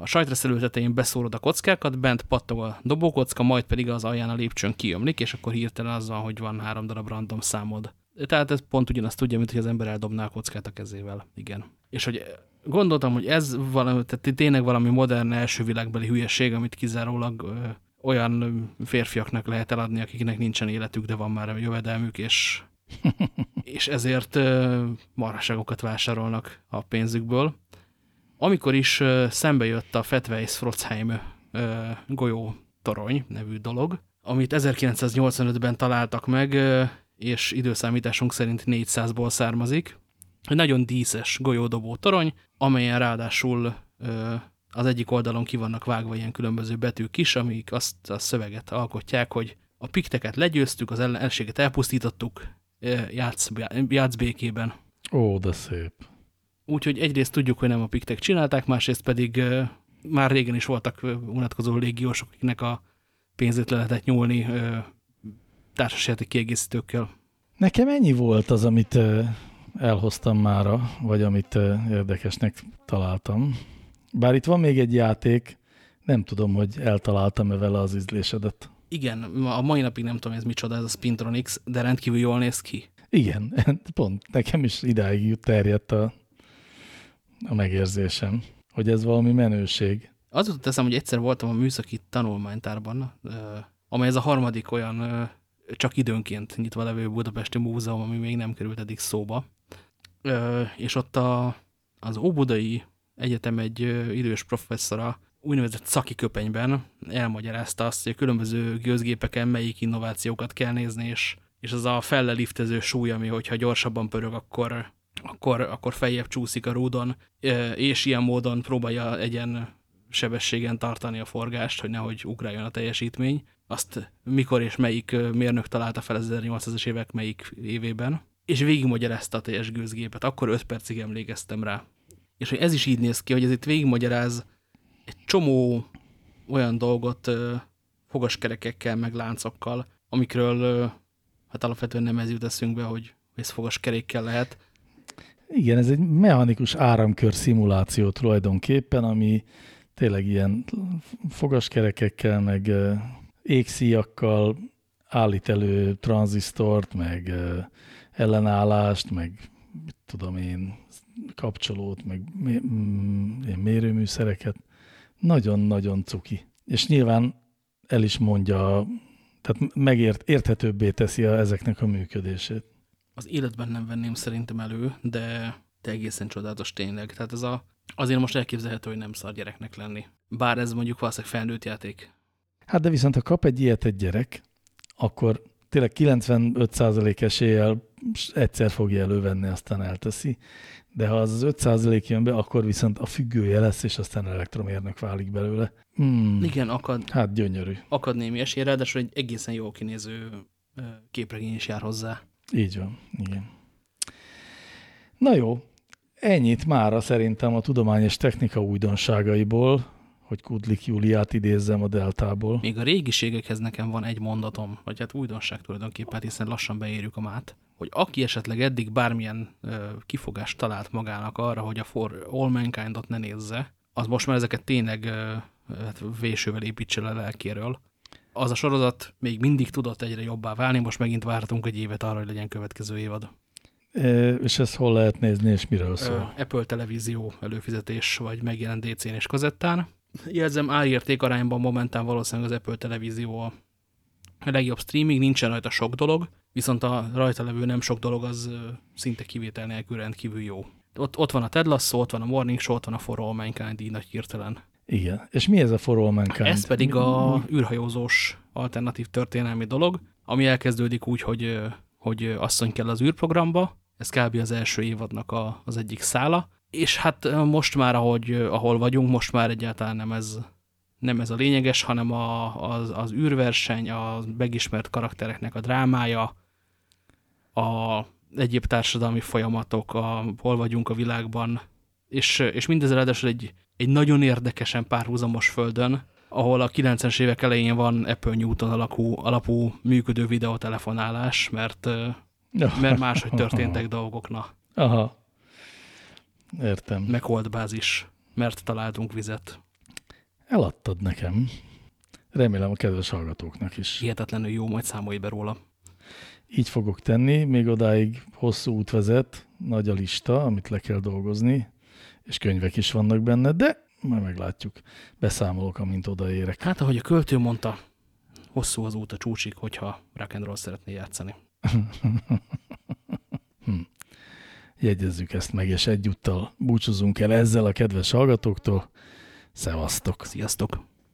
A sajtreszelő tetején beszórod a kockákat, bent pattog a dobókocka, majd pedig az alján a lépcsőn kiömlik, és akkor hirtelen az van, hogy van három darab random számod. Tehát ez pont ugyanazt tudja, mint hogy az ember eldobná a kockát a kezével. Igen. És hogy gondoltam, hogy ez valami, tehát tényleg valami modern első világbeli hülyeség, amit kizárólag ö, olyan férfiaknak lehet eladni, akiknek nincsen életük, de van már jövedelmük, és és ezért marhaságokat vásárolnak a pénzükből. Amikor is szembe jött a Fetweis Frotzheim golyó torony nevű dolog, amit 1985-ben találtak meg, és időszámításunk szerint 400-ból származik. Egy nagyon díszes golyódobó torony, amelyen ráadásul az egyik oldalon ki vannak vágva ilyen különböző betűk is, amik azt a szöveget alkotják, hogy a pikteket legyőztük, az ellenséget elpusztítottuk, játsz, játsz békében. Ó, de szép. Úgyhogy egyrészt tudjuk, hogy nem a piktek csinálták, másrészt pedig már régen is voltak unatkozó légiósok, akiknek a pénzét le lehetett nyúlni társasjáték kiegészítőkkel. Nekem ennyi volt az, amit elhoztam mára, vagy amit érdekesnek találtam. Bár itt van még egy játék, nem tudom, hogy eltaláltam-e vele az ízlésedet. Igen, a mai napig nem tudom, ez micsoda, ez a Spintronics, de rendkívül jól néz ki. Igen, pont nekem is idáig terjedt a, a megérzésem, hogy ez valami menőség. Az jutott eszem, hogy egyszer voltam a műszaki tanulmánytárban, amely ez a harmadik olyan csak időnként nyitva levő budapesti múzeum, ami még nem került eddig szóba. És ott a, az Óbudai Egyetem egy idős professzora úgynevezett szaki köpenyben elmagyarázta azt, hogy a különböző gőzgépeken melyik innovációkat kell nézni, és, és az a felleliftező súly, ami hogyha gyorsabban pörög, akkor, akkor, akkor feljebb csúszik a rúdon, és ilyen módon próbálja egyen sebességen tartani a forgást, hogy nehogy ugráljon a teljesítmény. Azt mikor és melyik mérnök találta fel az 1800-as évek melyik évében, és végigmagyarázta a teljes gőzgépet. Akkor 5 percig emlékeztem rá. És hogy ez is így néz ki, hogy ez itt végigmagyaráz egy csomó olyan dolgot fogaskerekekkel, meg láncokkal, amikről hát alapvetően nem ez jut eszünkbe, hogy vészfogas kerékkel lehet. Igen, ez egy mechanikus áramkör szimuláció tulajdonképpen, ami tényleg ilyen fogaskerekekkel, meg égszíjakkal állít elő tranzisztort, meg ellenállást, meg mit tudom én, kapcsolót, meg mm, mérőműszereket. Nagyon-nagyon cuki. És nyilván el is mondja, tehát megért, érthetőbbé teszi a, ezeknek a működését. Az életben nem venném szerintem elő, de, de egészen csodálatos tényleg. Tehát ez a, azért most elképzelhető, hogy nem szar gyereknek lenni. Bár ez mondjuk valószínűleg felnőtt játék. Hát de viszont ha kap egy ilyet egy gyerek, akkor tényleg 95% eséllyel egyszer fogja elővenni, aztán elteszi. De ha az az 5% jön be, akkor viszont a függője lesz, és aztán elektromérnök válik belőle. Hmm. Igen, akad. Hát gyönyörű. Akad némi esély, ráadásul egy egészen jól kinéző képregény is jár hozzá. Így van, igen. Na jó, ennyit mára szerintem a tudomány és technika újdonságaiból hogy Kudlik Júliát idézzem a Deltából. Még a régiségekhez nekem van egy mondatom, vagy hát újdonság tulajdonképpen, hiszen lassan beérjük a mát, hogy aki esetleg eddig bármilyen ö, kifogást talált magának arra, hogy a For All Mankind-ot ne nézze, az most már ezeket tényleg ö, hát vésővel építse le lelkéről. Az a sorozat még mindig tudott egyre jobbá válni, most megint várhatunk egy évet arra, hogy legyen következő évad. E, és ezt hol lehet nézni, és miről szól? Apple televízió előfizetés, vagy megjelent DC-n és kazettán jelzem árérték arányban momentán valószínűleg az Apple televízió a legjobb streaming, nincsen rajta sok dolog, viszont a rajta levő nem sok dolog az szinte kivétel nélkül rendkívül jó. Ott, ott van a Ted Lasso, ott van a Morning Show, ott van a For All Mankind, így nagy hirtelen. Igen. És mi ez a For All Mankind? Ez pedig a űrhajózós alternatív történelmi dolog, ami elkezdődik úgy, hogy, hogy asszony kell az űrprogramba, ez kb. az első évadnak a, az egyik szála, és hát most már, ahogy, ahol vagyunk, most már egyáltalán nem ez, nem ez a lényeges, hanem a, az, az űrverseny, a megismert karaktereknek a drámája, a egyéb társadalmi folyamatok, a, hol vagyunk a világban, és, és mindez ráadásul egy, egy nagyon érdekesen párhuzamos földön, ahol a 90-es évek elején van Apple Newton alakú, alapú működő videotelefonálás, mert, mert máshogy történtek dolgokna. Aha. Értem. Meg bázis, mert találtunk vizet. Eladtad nekem. Remélem a kedves hallgatóknak is. Hihetetlenül jó, majd számolj be róla. Így fogok tenni, még odáig hosszú út vezet, nagy a lista, amit le kell dolgozni, és könyvek is vannak benne, de majd meglátjuk. Beszámolok, amint odaérek. Hát, ahogy a költő mondta, hosszú az út a csúcsig, hogyha rock and roll szeretné játszani. hm jegyezzük ezt meg, és egyúttal búcsúzunk el ezzel a kedves hallgatóktól. Szevasztok! Sziasztok!